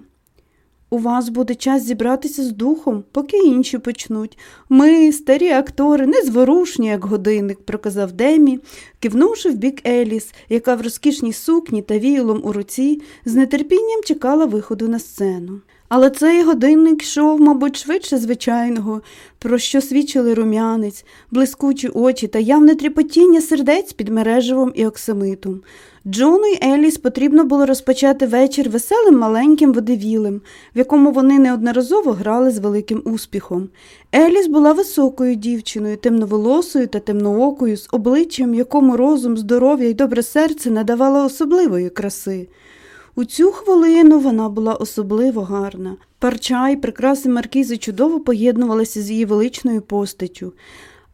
У вас буде час зібратися з духом, поки інші почнуть. Ми, старі актори, незворушні, як годинник, проказав Демі, кивнувши в бік Еліс, яка в розкішній сукні та віялом у руці з нетерпінням чекала виходу на сцену. Але цей годинник йшов, мабуть, швидше звичайного, про що свідчили рум'янець, блискучі очі та явне тріпотіння сердець під мережевом і оксамитом. Джону й Еліс потрібно було розпочати вечір веселим маленьким водевілем, в якому вони неодноразово грали з великим успіхом. Еліс була високою дівчиною, темноволосою та темноокою, з обличчям, якому розум, здоров'я і добре серце надавало особливої краси. У цю хвилину вона була особливо гарна. Парча і прикраси маркізи чудово поєднувалися з її величною постаттю.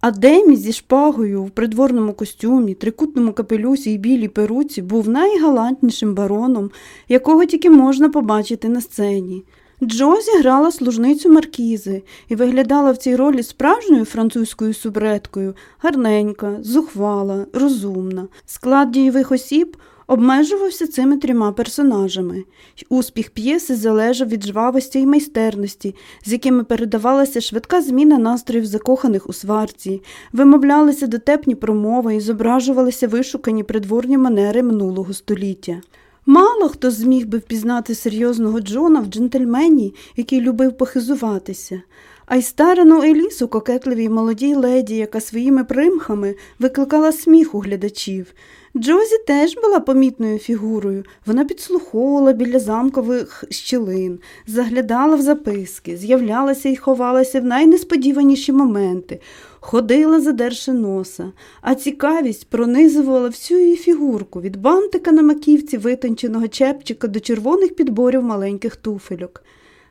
А Демі зі шпагою в придворному костюмі, трикутному капелюсі і білій перуці був найгалантнішим бароном, якого тільки можна побачити на сцені. Джозі грала служницю маркізи і виглядала в цій ролі справжньою французькою субреткою, гарненька, зухвала, розумна. Склад дієвих осіб обмежувався цими трьома персонажами. Успіх п'єси залежав від жвавості і майстерності, з якими передавалася швидка зміна настроїв закоханих у сварці, вимовлялися дотепні промови і зображувалися вишукані придворні манери минулого століття. Мало хто зміг би впізнати серйозного Джона в джентльмені, який любив похизуватися, а й старину Елісу кокетливій молодій леді, яка своїми примхами викликала сміх у глядачів. Джозі теж була помітною фігурою. Вона підслуховувала біля замкових щілин, заглядала в записки, з'являлася і ховалася в найнесподіваніші моменти, ходила, задерши носа, а цікавість пронизувала всю її фігурку від бантика на маківці витонченого чепчика до червоних підборів маленьких туфельок.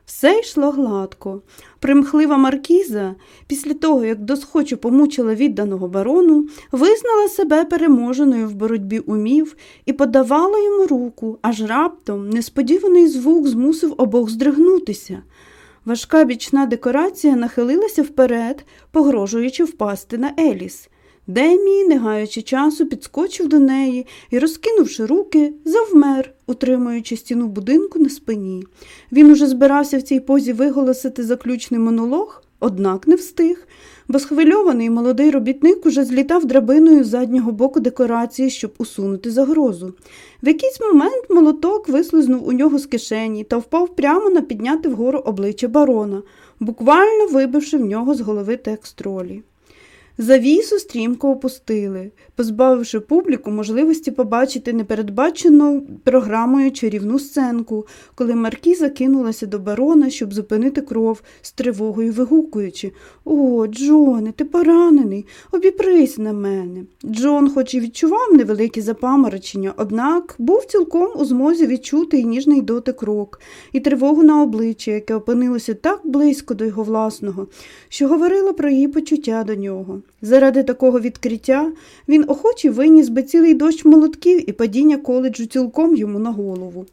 Все йшло гладко. Примхлива маркіза, після того, як досхочу помучила відданого барону, визнала себе переможеною в боротьбі умів і подавала йому руку, аж раптом несподіваний звук змусив обох здригнутися. Важка бічна декорація нахилилася вперед, погрожуючи впасти на Еліс. Демі, не гаючи часу, підскочив до неї і, розкинувши руки, завмер, утримуючи стіну будинку на спині. Він уже збирався в цій позі виголосити заключний монолог, однак не встиг, бо схвильований молодий робітник уже злітав драбиною з заднього боку декорації, щоб усунути загрозу. В якийсь момент молоток вислизнув у нього з кишені та впав прямо на підняти вгору обличчя барона, буквально вибивши в нього з голови текст ролі. Завісу стрімко опустили, позбавивши публіку можливості побачити непередбачену програмою чарівну сценку, коли Маркіза кинулася до барона, щоб зупинити кров з тривогою вигукуючи О, Джоне, ти поранений, обіпрись на мене. Джон, хоч і відчував невеликі запаморочення, однак був цілком у змозі відчути і ніжний дотик рук, і тривогу на обличчя, яке опинилося так близько до його власного, що говорило про її почуття до нього. Заради такого відкриття він охоче виніс би цілий дощ молотків і падіння коледжу цілком йому на голову.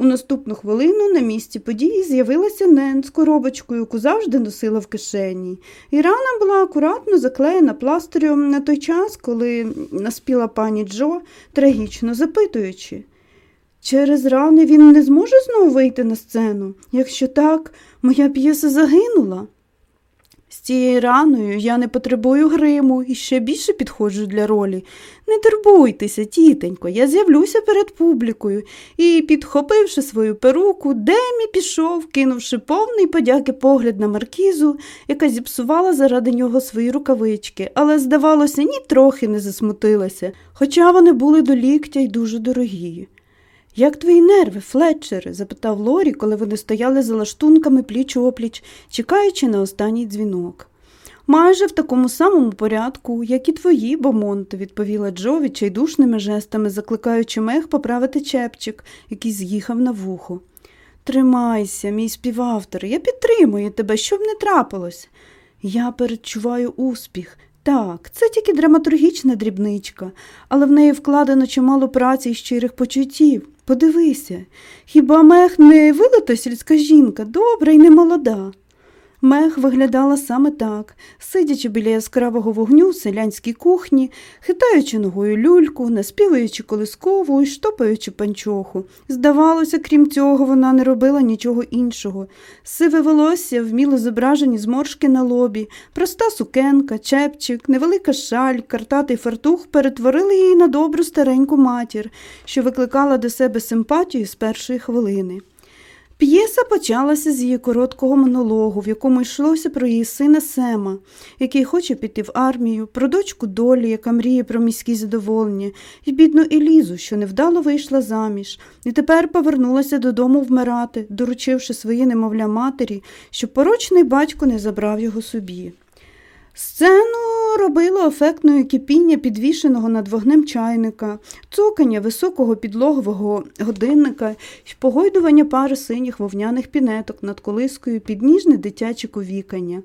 У наступну хвилину на місці події з'явилася Нен з коробочкою, яку завжди носила в кишені. І рана була акуратно заклеєна пластирем на той час, коли наспіла пані Джо, трагічно запитуючи. Через рани він не зможе знову вийти на сцену? Якщо так, моя п'єса загинула. З цією раною я не потребую гриму і ще більше підходжу для ролі. Не турбуйтеся, тітенько, я з'явлюся перед публікою і, підхопивши свою перуку, Демі пішов, кинувши повний подяки погляд на маркізу, яка зіпсувала заради нього свої рукавички, але, здавалося, ні трохи не засмутилася, хоча вони були до ліктя й дуже дорогі. Як твої нерви, Флетчере? запитав Лорі, коли вони стояли за лаштунками пліч опліч, чекаючи на останній дзвінок. Майже в такому самому порядку, як і твої, Бомонте, відповіла Джо відчайдушними жестами, закликаючи мех поправити чепчик, який з'їхав на вухо. Тримайся, мій співавтор, я підтримую тебе, щоб не трапилось. Я передчуваю успіх. Так, це тільки драматургічна дрібничка, але в неї вкладено чимало праці і щирих почуттів. Подивися, хіба мех не вилита сільська жінка, добра і не Мех виглядала саме так, сидячи біля яскравого вогню в селянській кухні, хитаючи ногою люльку, наспіваючи колискову і штопаючи панчоху. Здавалося, крім цього, вона не робила нічого іншого. Сиве волосся, вміло зображені зморшки на лобі, проста сукенка, чепчик, невелика шаль, картатий фартух перетворили її на добру стареньку матір, що викликала до себе симпатію з першої хвилини. П'єса почалася з її короткого монологу, в якому йшлося про її сина Сема, який хоче піти в армію, про дочку Долі, яка мріє про міські задоволення, і бідну Елізу, що невдало вийшла заміж, і тепер повернулася додому вмирати, доручивши своє немовля матері, щоб порочний батько не забрав його собі. Сцену робило ефектною кипіння підвішеного над вогнем чайника, цокання високого підлогового годинника й погойдування пари синіх вовняних пінеток над колискою під ніжне дитяче ковікання.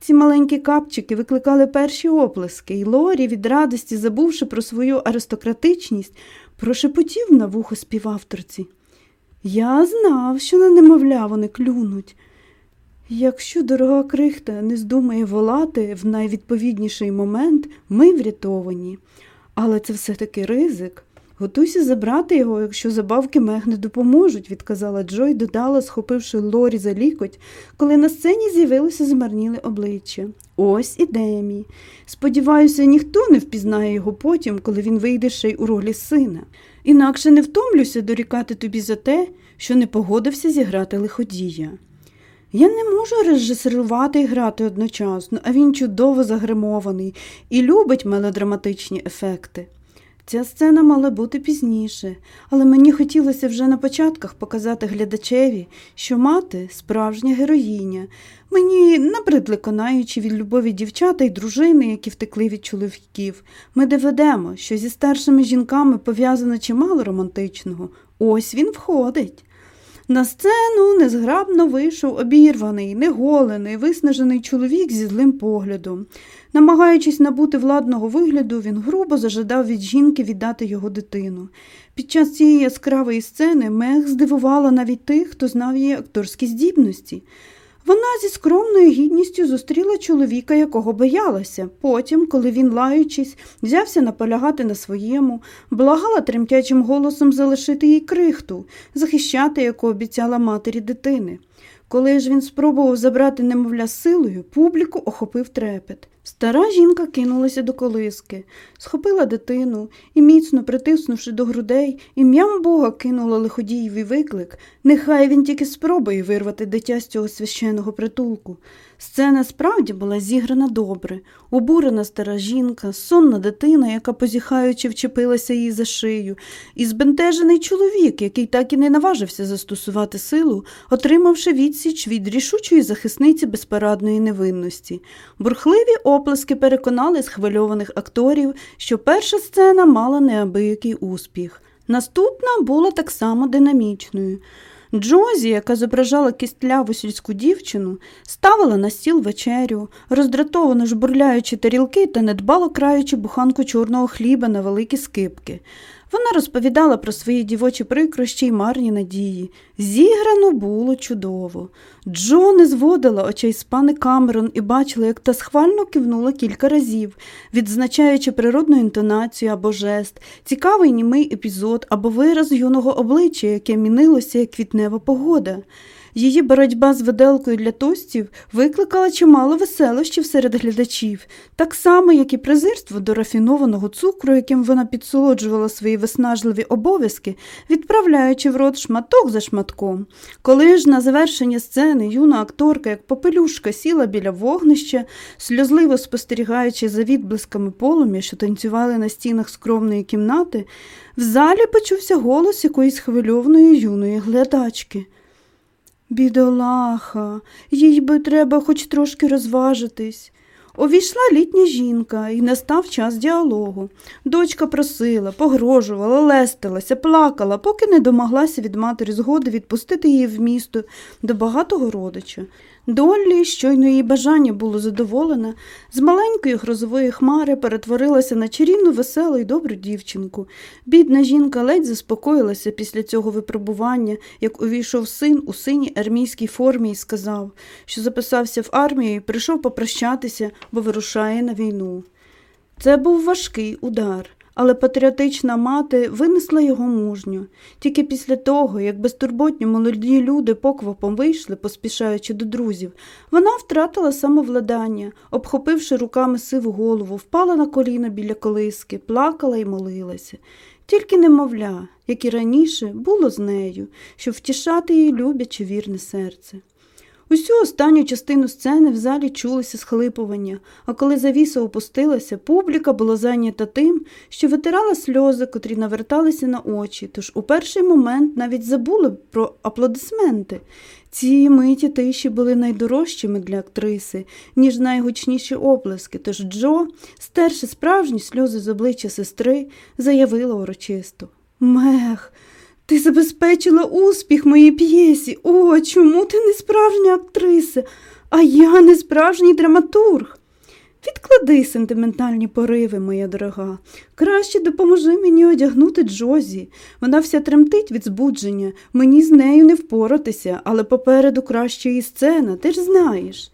Ці маленькі капчики викликали перші оплески, і Лорі, від радості, забувши про свою аристократичність, прошепотів на вухо співавторці. Я знав, що на немовля вони клюнуть. Якщо дорога крихта не здумає волати в найвідповідніший момент, ми врятовані. Але це все-таки ризик. Готуйся забрати його, якщо забавки мех не допоможуть, відказала Джой, додала, схопивши Лорі за лікоть, коли на сцені з'явилося змарніле обличчя. Ось і Демі. Сподіваюся, ніхто не впізнає його потім, коли він вийде ще й у ролі сина. Інакше не втомлюся дорікати тобі за те, що не погодився зіграти лиходія. Я не можу режисерувати і грати одночасно, а він чудово загримований і любить мелодраматичні ефекти. Ця сцена мала бути пізніше, але мені хотілося вже на початках показати глядачеві, що мати справжня героїня. Мені набридли конаючи від любові дівчата й дружини, які втекли від чоловіків. Ми доведемо, що зі старшими жінками пов'язано чимало романтичного. Ось він входить. На сцену незграбно вийшов обірваний, неголений, виснажений чоловік зі злим поглядом. Намагаючись набути владного вигляду, він грубо зажадав від жінки віддати його дитину. Під час цієї яскравої сцени мех здивувала навіть тих, хто знав її акторські здібності. Вона зі скромною гідністю зустріла чоловіка, якого боялася. Потім, коли він, лаючись, взявся наполягати на своєму, благала тремтячим голосом залишити їй крихту, захищати, яку обіцяла матері дитини. Коли ж він спробував забрати немовля силою, публіку охопив трепет. Стара жінка кинулася до колиски, схопила дитину і, міцно притиснувши до грудей, ім'ям Бога кинула лиходієві виклик, нехай він тільки спробує вирвати дитя з цього священного притулку. Сцена справді була зіграна добре, обурена стара жінка, сонна дитина, яка, позіхаючи, вчепилася їй за шию, і збентежений чоловік, який так і не наважився застосувати силу, отримавши відсіч від рішучої захисниці безпарадної невинності. Бурхливі оплески переконали схвильованих акторів, що перша сцена мала неабиякий успіх. Наступна була так само динамічною. Джозі, яка зображала кістляву сільську дівчину, ставила на стіл вечерю, роздратовано жбурляючи тарілки та недбало краючи буханку чорного хліба на великі скипки. Вона розповідала про свої дівочі прикрощі й марні надії. Зіграно було чудово. Джо не зводила очей з пани Камерон і бачила, як та схвально кивнула кілька разів, відзначаючи природну інтонацію або жест, цікавий німий епізод або вираз юного обличчя, яке мінилося, як квітнева погода. Її боротьба з виделкою для тостів викликала чимало веселощів серед глядачів, так само, як і презирство до рафінованого цукру, яким вона підсолоджувала свої виснажливі обов'язки, відправляючи в рот шматок за шматком. Коли ж на завершення сцени юна акторка, як попелюшка, сіла біля вогнища, сльозливо спостерігаючи за відблисками полум'я, що танцювали на стінах скромної кімнати, в залі почувся голос якоїсь хвильованої юної глядачки. Бідолаха, їй би треба хоч трошки розважитись. Увійшла літня жінка і настав час діалогу. Дочка просила, погрожувала, лестилася, плакала, поки не домоглася від матері згоди відпустити її в місто до багатого родича. Доллі, щойно її бажання було задоволене, з маленької грозової хмари перетворилася на чарівну, веселу і добру дівчинку. Бідна жінка ледь заспокоїлася після цього випробування, як увійшов син у синій армійській формі і сказав, що записався в армію і прийшов попрощатися, бо вирушає на війну. Це був важкий удар але патріотична мати винесла його мужньо. Тільки після того, як безтурботні молоді люди поквапом вийшли, поспішаючи до друзів, вона втратила самовладання, обхопивши руками сиву голову, впала на коліна біля колиски, плакала і молилася. Тільки немовля, як і раніше, було з нею, щоб втішати її любяче вірне серце. Усю останню частину сцени в залі чулися схлипування, а коли завіса опустилася, публіка була зайнята тим, що витирала сльози, котрі наверталися на очі, тож у перший момент навіть забули про аплодисменти. Ці миті тиші були найдорожчими для актриси, ніж найгучніші оплески, тож Джо, стерши справжні сльози з обличчя сестри, заявила урочисто Мех, ти забезпечила успіх моїй п'єсі. О, чому ти не справжня актриса, а я не справжній драматург? Відклади сентиментальні пориви, моя дорога. Краще допоможи мені одягнути Джозі. Вона вся тремтить від збудження. Мені з нею не впоратися, але попереду краща її сцена, ти ж знаєш.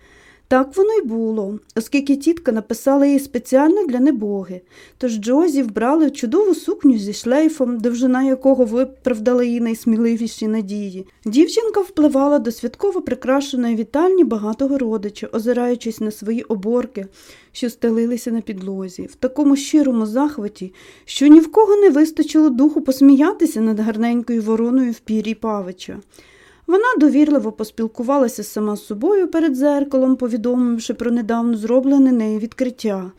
Так воно й було, оскільки тітка написала її спеціально для небоги, тож Джозі вбрали чудову сукню зі шлейфом, довжина якого виправдала її найсміливіші надії. Дівчинка впливала до святково прикрашеної вітальні багатого родича, озираючись на свої оборки, що стелилися на підлозі, в такому щирому захваті, що ні в кого не вистачило духу посміятися над гарненькою вороною в пірі павича. Вона довірливо поспілкувалася сама з собою перед зеркалом, повідомивши про недавно зроблене нею відкриття.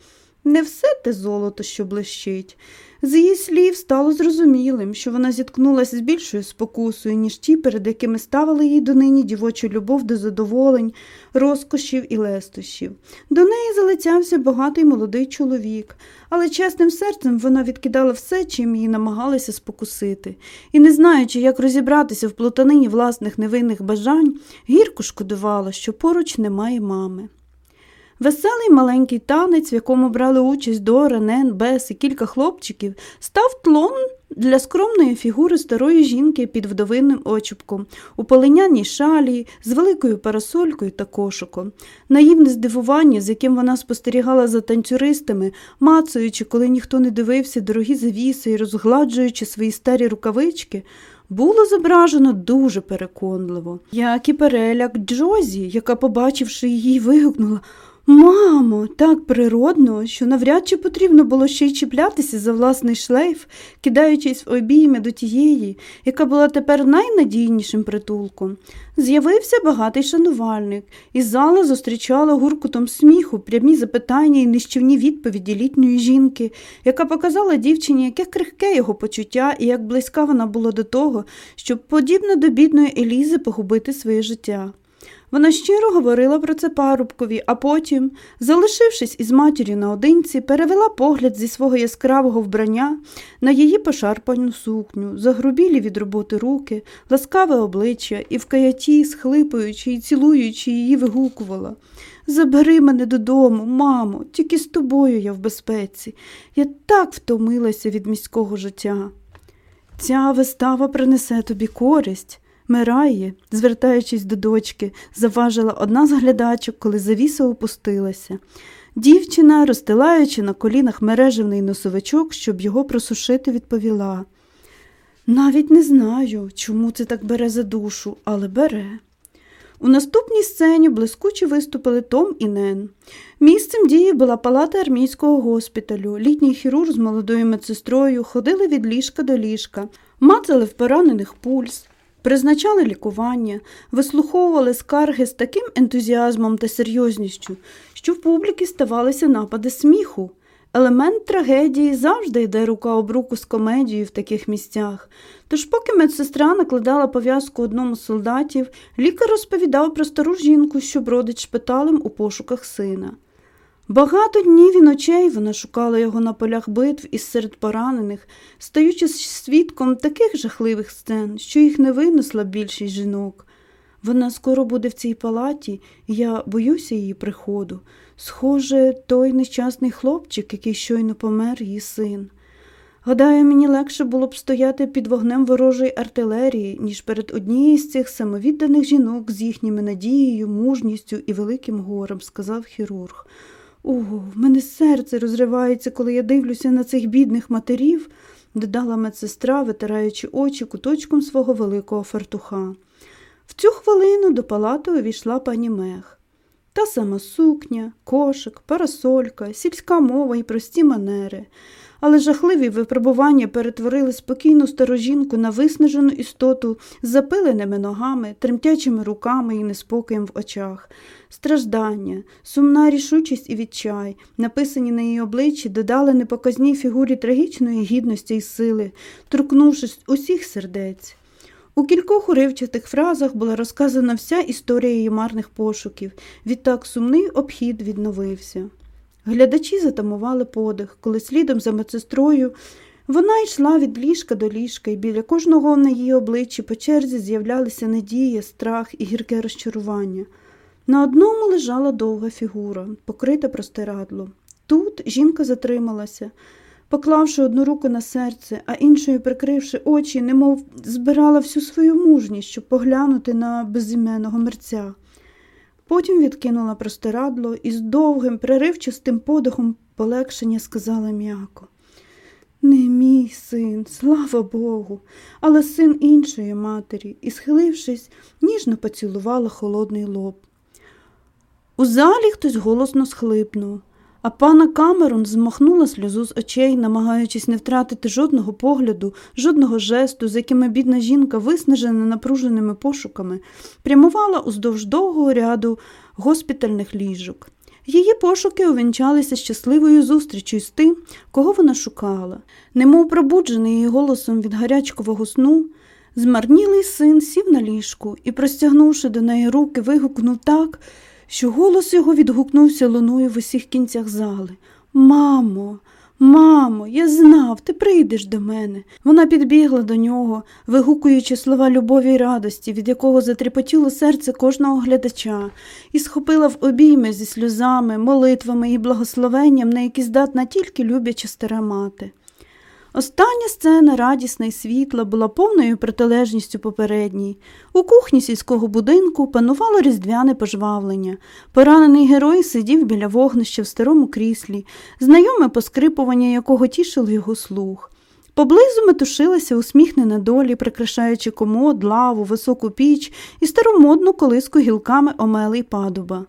Не все те золото, що блищить. З її слів стало зрозумілим, що вона зіткнулася з більшою спокусою, ніж ті, перед якими ставили їй донині дівочу любов до задоволень, розкошів і лестощів. До неї залицявся багатий молодий чоловік, але чесним серцем вона відкидала все, чим її намагалися спокусити, і, не знаючи, як розібратися в плутанині власних невинних бажань, гірко шкодувала, що поруч немає мами. Веселий маленький танець, в якому брали участь Дора, Нен, Бес і кілька хлопчиків, став тлон для скромної фігури старої жінки під вдовинним очіпком, у полиняній шалі, з великою парасолькою та кошиком. Наївне здивування, з яким вона спостерігала за танцюристами, мацаючи, коли ніхто не дивився дорогі завіси і розгладжуючи свої старі рукавички. Було зображено дуже переконливо, як і переляк Джозі, яка, побачивши її, вигукнула Мамо, так природно, що навряд чи потрібно було ще й чіплятися за власний шлейф, кидаючись в обійми до тієї, яка була тепер найнадійнішим притулком. З'явився багатий шанувальник, і зала зустрічала гуркутом сміху прямі запитання і нищівні відповіді літньої жінки, яка показала дівчині, яке крихке його почуття і як близька вона була до того, щоб, подібно до бідної Елізи, погубити своє життя. Вона щиро говорила про це парубкові, а потім, залишившись із матір'ю наодинці, перевела погляд зі свого яскравого вбрання на її пошарпану сукню, загрубілі від роботи руки, ласкаве обличчя і в каяті, схлипуючи і цілуючи, її вигукувала. Забери мене додому, мамо, тільки з тобою я в безпеці. Я так втомилася від міського життя. Ця вистава принесе тобі користь. Мирає, звертаючись до дочки, заважила одна з глядачок, коли завіса опустилася. Дівчина, розстилаючи на колінах мережевний носовичок, щоб його просушити, відповіла. Навіть не знаю, чому це так бере за душу, але бере. У наступній сцені блискуче виступили Том і Нен. Місцем дії була палата армійського госпіталю. Літній хірург з молодою медсестрою ходили від ліжка до ліжка, мацали в поранених пульс, призначали лікування, вислуховували скарги з таким ентузіазмом та серйозністю, що в публіки ставалися напади сміху. Елемент трагедії завжди йде рука об руку з комедією в таких місцях. Тож, поки медсестра накладала пов'язку одному з солдатів, лікар розповідав про стару жінку, що бродить шпиталем у пошуках сина. Багато днів і ночей вона шукала його на полях битв із серед поранених, стаючи свідком таких жахливих сцен, що їх не винесла більшість жінок. Вона скоро буде в цій палаті, і я боюся її приходу. Схоже, той нещасний хлопчик, який щойно помер її син. Гадаю, мені легше було б стояти під вогнем ворожої артилерії, ніж перед однією з цих самовідданих жінок з їхніми надією, мужністю і великим горем, сказав хірург. Ого, в мене серце розривається, коли я дивлюся на цих бідних матерів, додала медсестра, витираючи очі куточком свого великого фартуха. В цю хвилину до палати увійшла пані Мех. Та сама сукня, кошик, парасолька, сільська мова і прості манери. Але жахливі випробування перетворили спокійну стару жінку на виснажену істоту з запиленими ногами, тремтячими руками і неспокоєм в очах. Страждання, сумна рішучість і відчай, написані на її обличчі, додали непоказній фігурі трагічної гідності і сили, торкнувшись усіх сердець. У кількох уривчатих фразах була розказана вся історія її марних пошуків, відтак сумний обхід відновився. Глядачі затамували подих, коли слідом за медсестрою вона йшла від ліжка до ліжка, і біля кожного на її обличчі по черзі з'являлися надія, страх і гірке розчарування. На одному лежала довга фігура, покрита простирадлом. Тут жінка затрималася поклавши одну руку на серце, а іншою прикривши очі, немов збирала всю свою мужність, щоб поглянути на безіменного мерця. Потім відкинула простирадло і з довгим, преривчастим подихом полегшення сказала м'яко. Не мій син, слава Богу, але син іншої матері, і, схилившись, ніжно поцілувала холодний лоб. У залі хтось голосно схлипнув. А пана Камерон змахнула сльозу з очей, намагаючись не втратити жодного погляду, жодного жесту, з якими бідна жінка, виснажена напруженими пошуками, прямувала уздовж довгого ряду госпітальних ліжок. Її пошуки увінчалися щасливою зустрічю з тим, кого вона шукала, немов пробуджений її голосом від гарячкового сну. Змарнілий син сів на ліжку і, простягнувши до неї руки, вигукнув так що голос його відгукнувся луною в усіх кінцях зали. Мамо, мамо, я знав, ти прийдеш до мене. Вона підбігла до нього, вигукуючи слова любові й радості, від якого затріпотіло серце кожного глядача, і схопила в обійми зі сльозами, молитвами і благословенням, на які здатна тільки любяча стара мати. Остання сцена, радісна і світла, була повною протилежністю попередній. У кухні сільського будинку панувало різдвяне пожвавлення. Поранений герой сидів біля вогнища в старому кріслі, знайоме поскрипування якого тішило його слух. Поблизу метушилася усміхнена долі, прикрашаючи комод, лаву, високу піч і старомодну колиску гілками омели й падуба.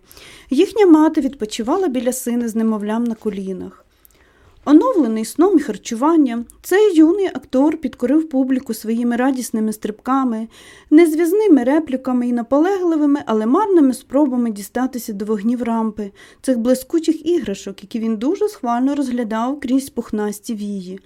Їхня мати відпочивала біля сина з немовлям на колінах. Оновлений сном і харчуванням, цей юний актор підкорив публіку своїми радісними стрибками, незв'язними репліками і наполегливими, але марними спробами дістатися до вогнів рампи, цих блискучих іграшок, які він дуже схвально розглядав крізь пухнасті вії.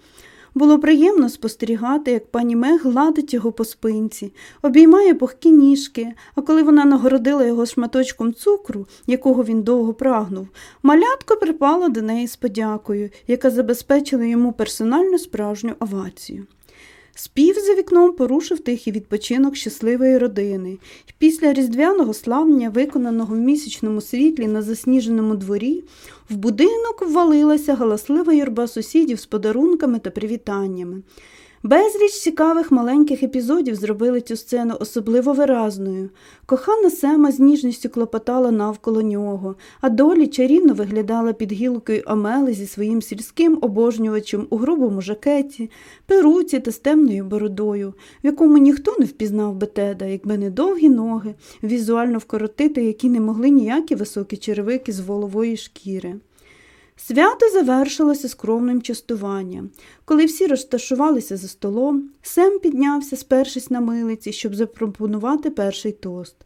Було приємно спостерігати, як пані Мег гладить його по спинці, обіймає пухкі ніжки, а коли вона нагородила його шматочком цукру, якого він довго прагнув, малятко припало до неї з подякою, яка забезпечила йому персональну справжню овацію. Спів за вікном порушив тихий відпочинок щасливої родини, і після різдвяного славня, виконаного в місячному світлі на засніженому дворі, в будинок ввалилася галаслива юрба сусідів з подарунками та привітаннями. Безліч цікавих маленьких епізодів зробили цю сцену особливо виразною. Кохана Сема з ніжністю клопотала навколо нього, а долі чарівно виглядала під гілкою Амели зі своїм сільським обожнювачем у грубому жакеті, перуці та з темною бородою, в якому ніхто не впізнав би теда, якби не довгі ноги, візуально вкоротити, які не могли ніякі високі черевики з волової шкіри. Свято завершилося скромним частуванням. Коли всі розташувалися за столом, Сем піднявся, спершись на милиці, щоб запропонувати перший тост.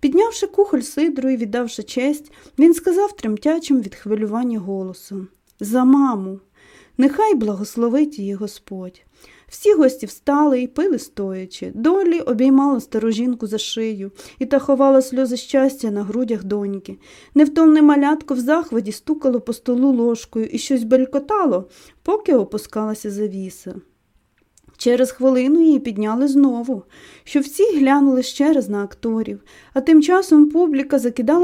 Піднявши кухоль сидру і віддавши честь, він сказав тремтячим від хвилювання голосом За маму! Нехай благословить її Господь. Всі гості встали і пили стоячи. Долі обіймала стару жінку за шию і та ховала сльози щастя на грудях доньки. Невтомне малятко в захваті стукало по столу ложкою і щось белькотало, поки опускалася завіса. Через хвилину її підняли знову, що всі глянули ще раз на акторів, а тим часом публіка закидала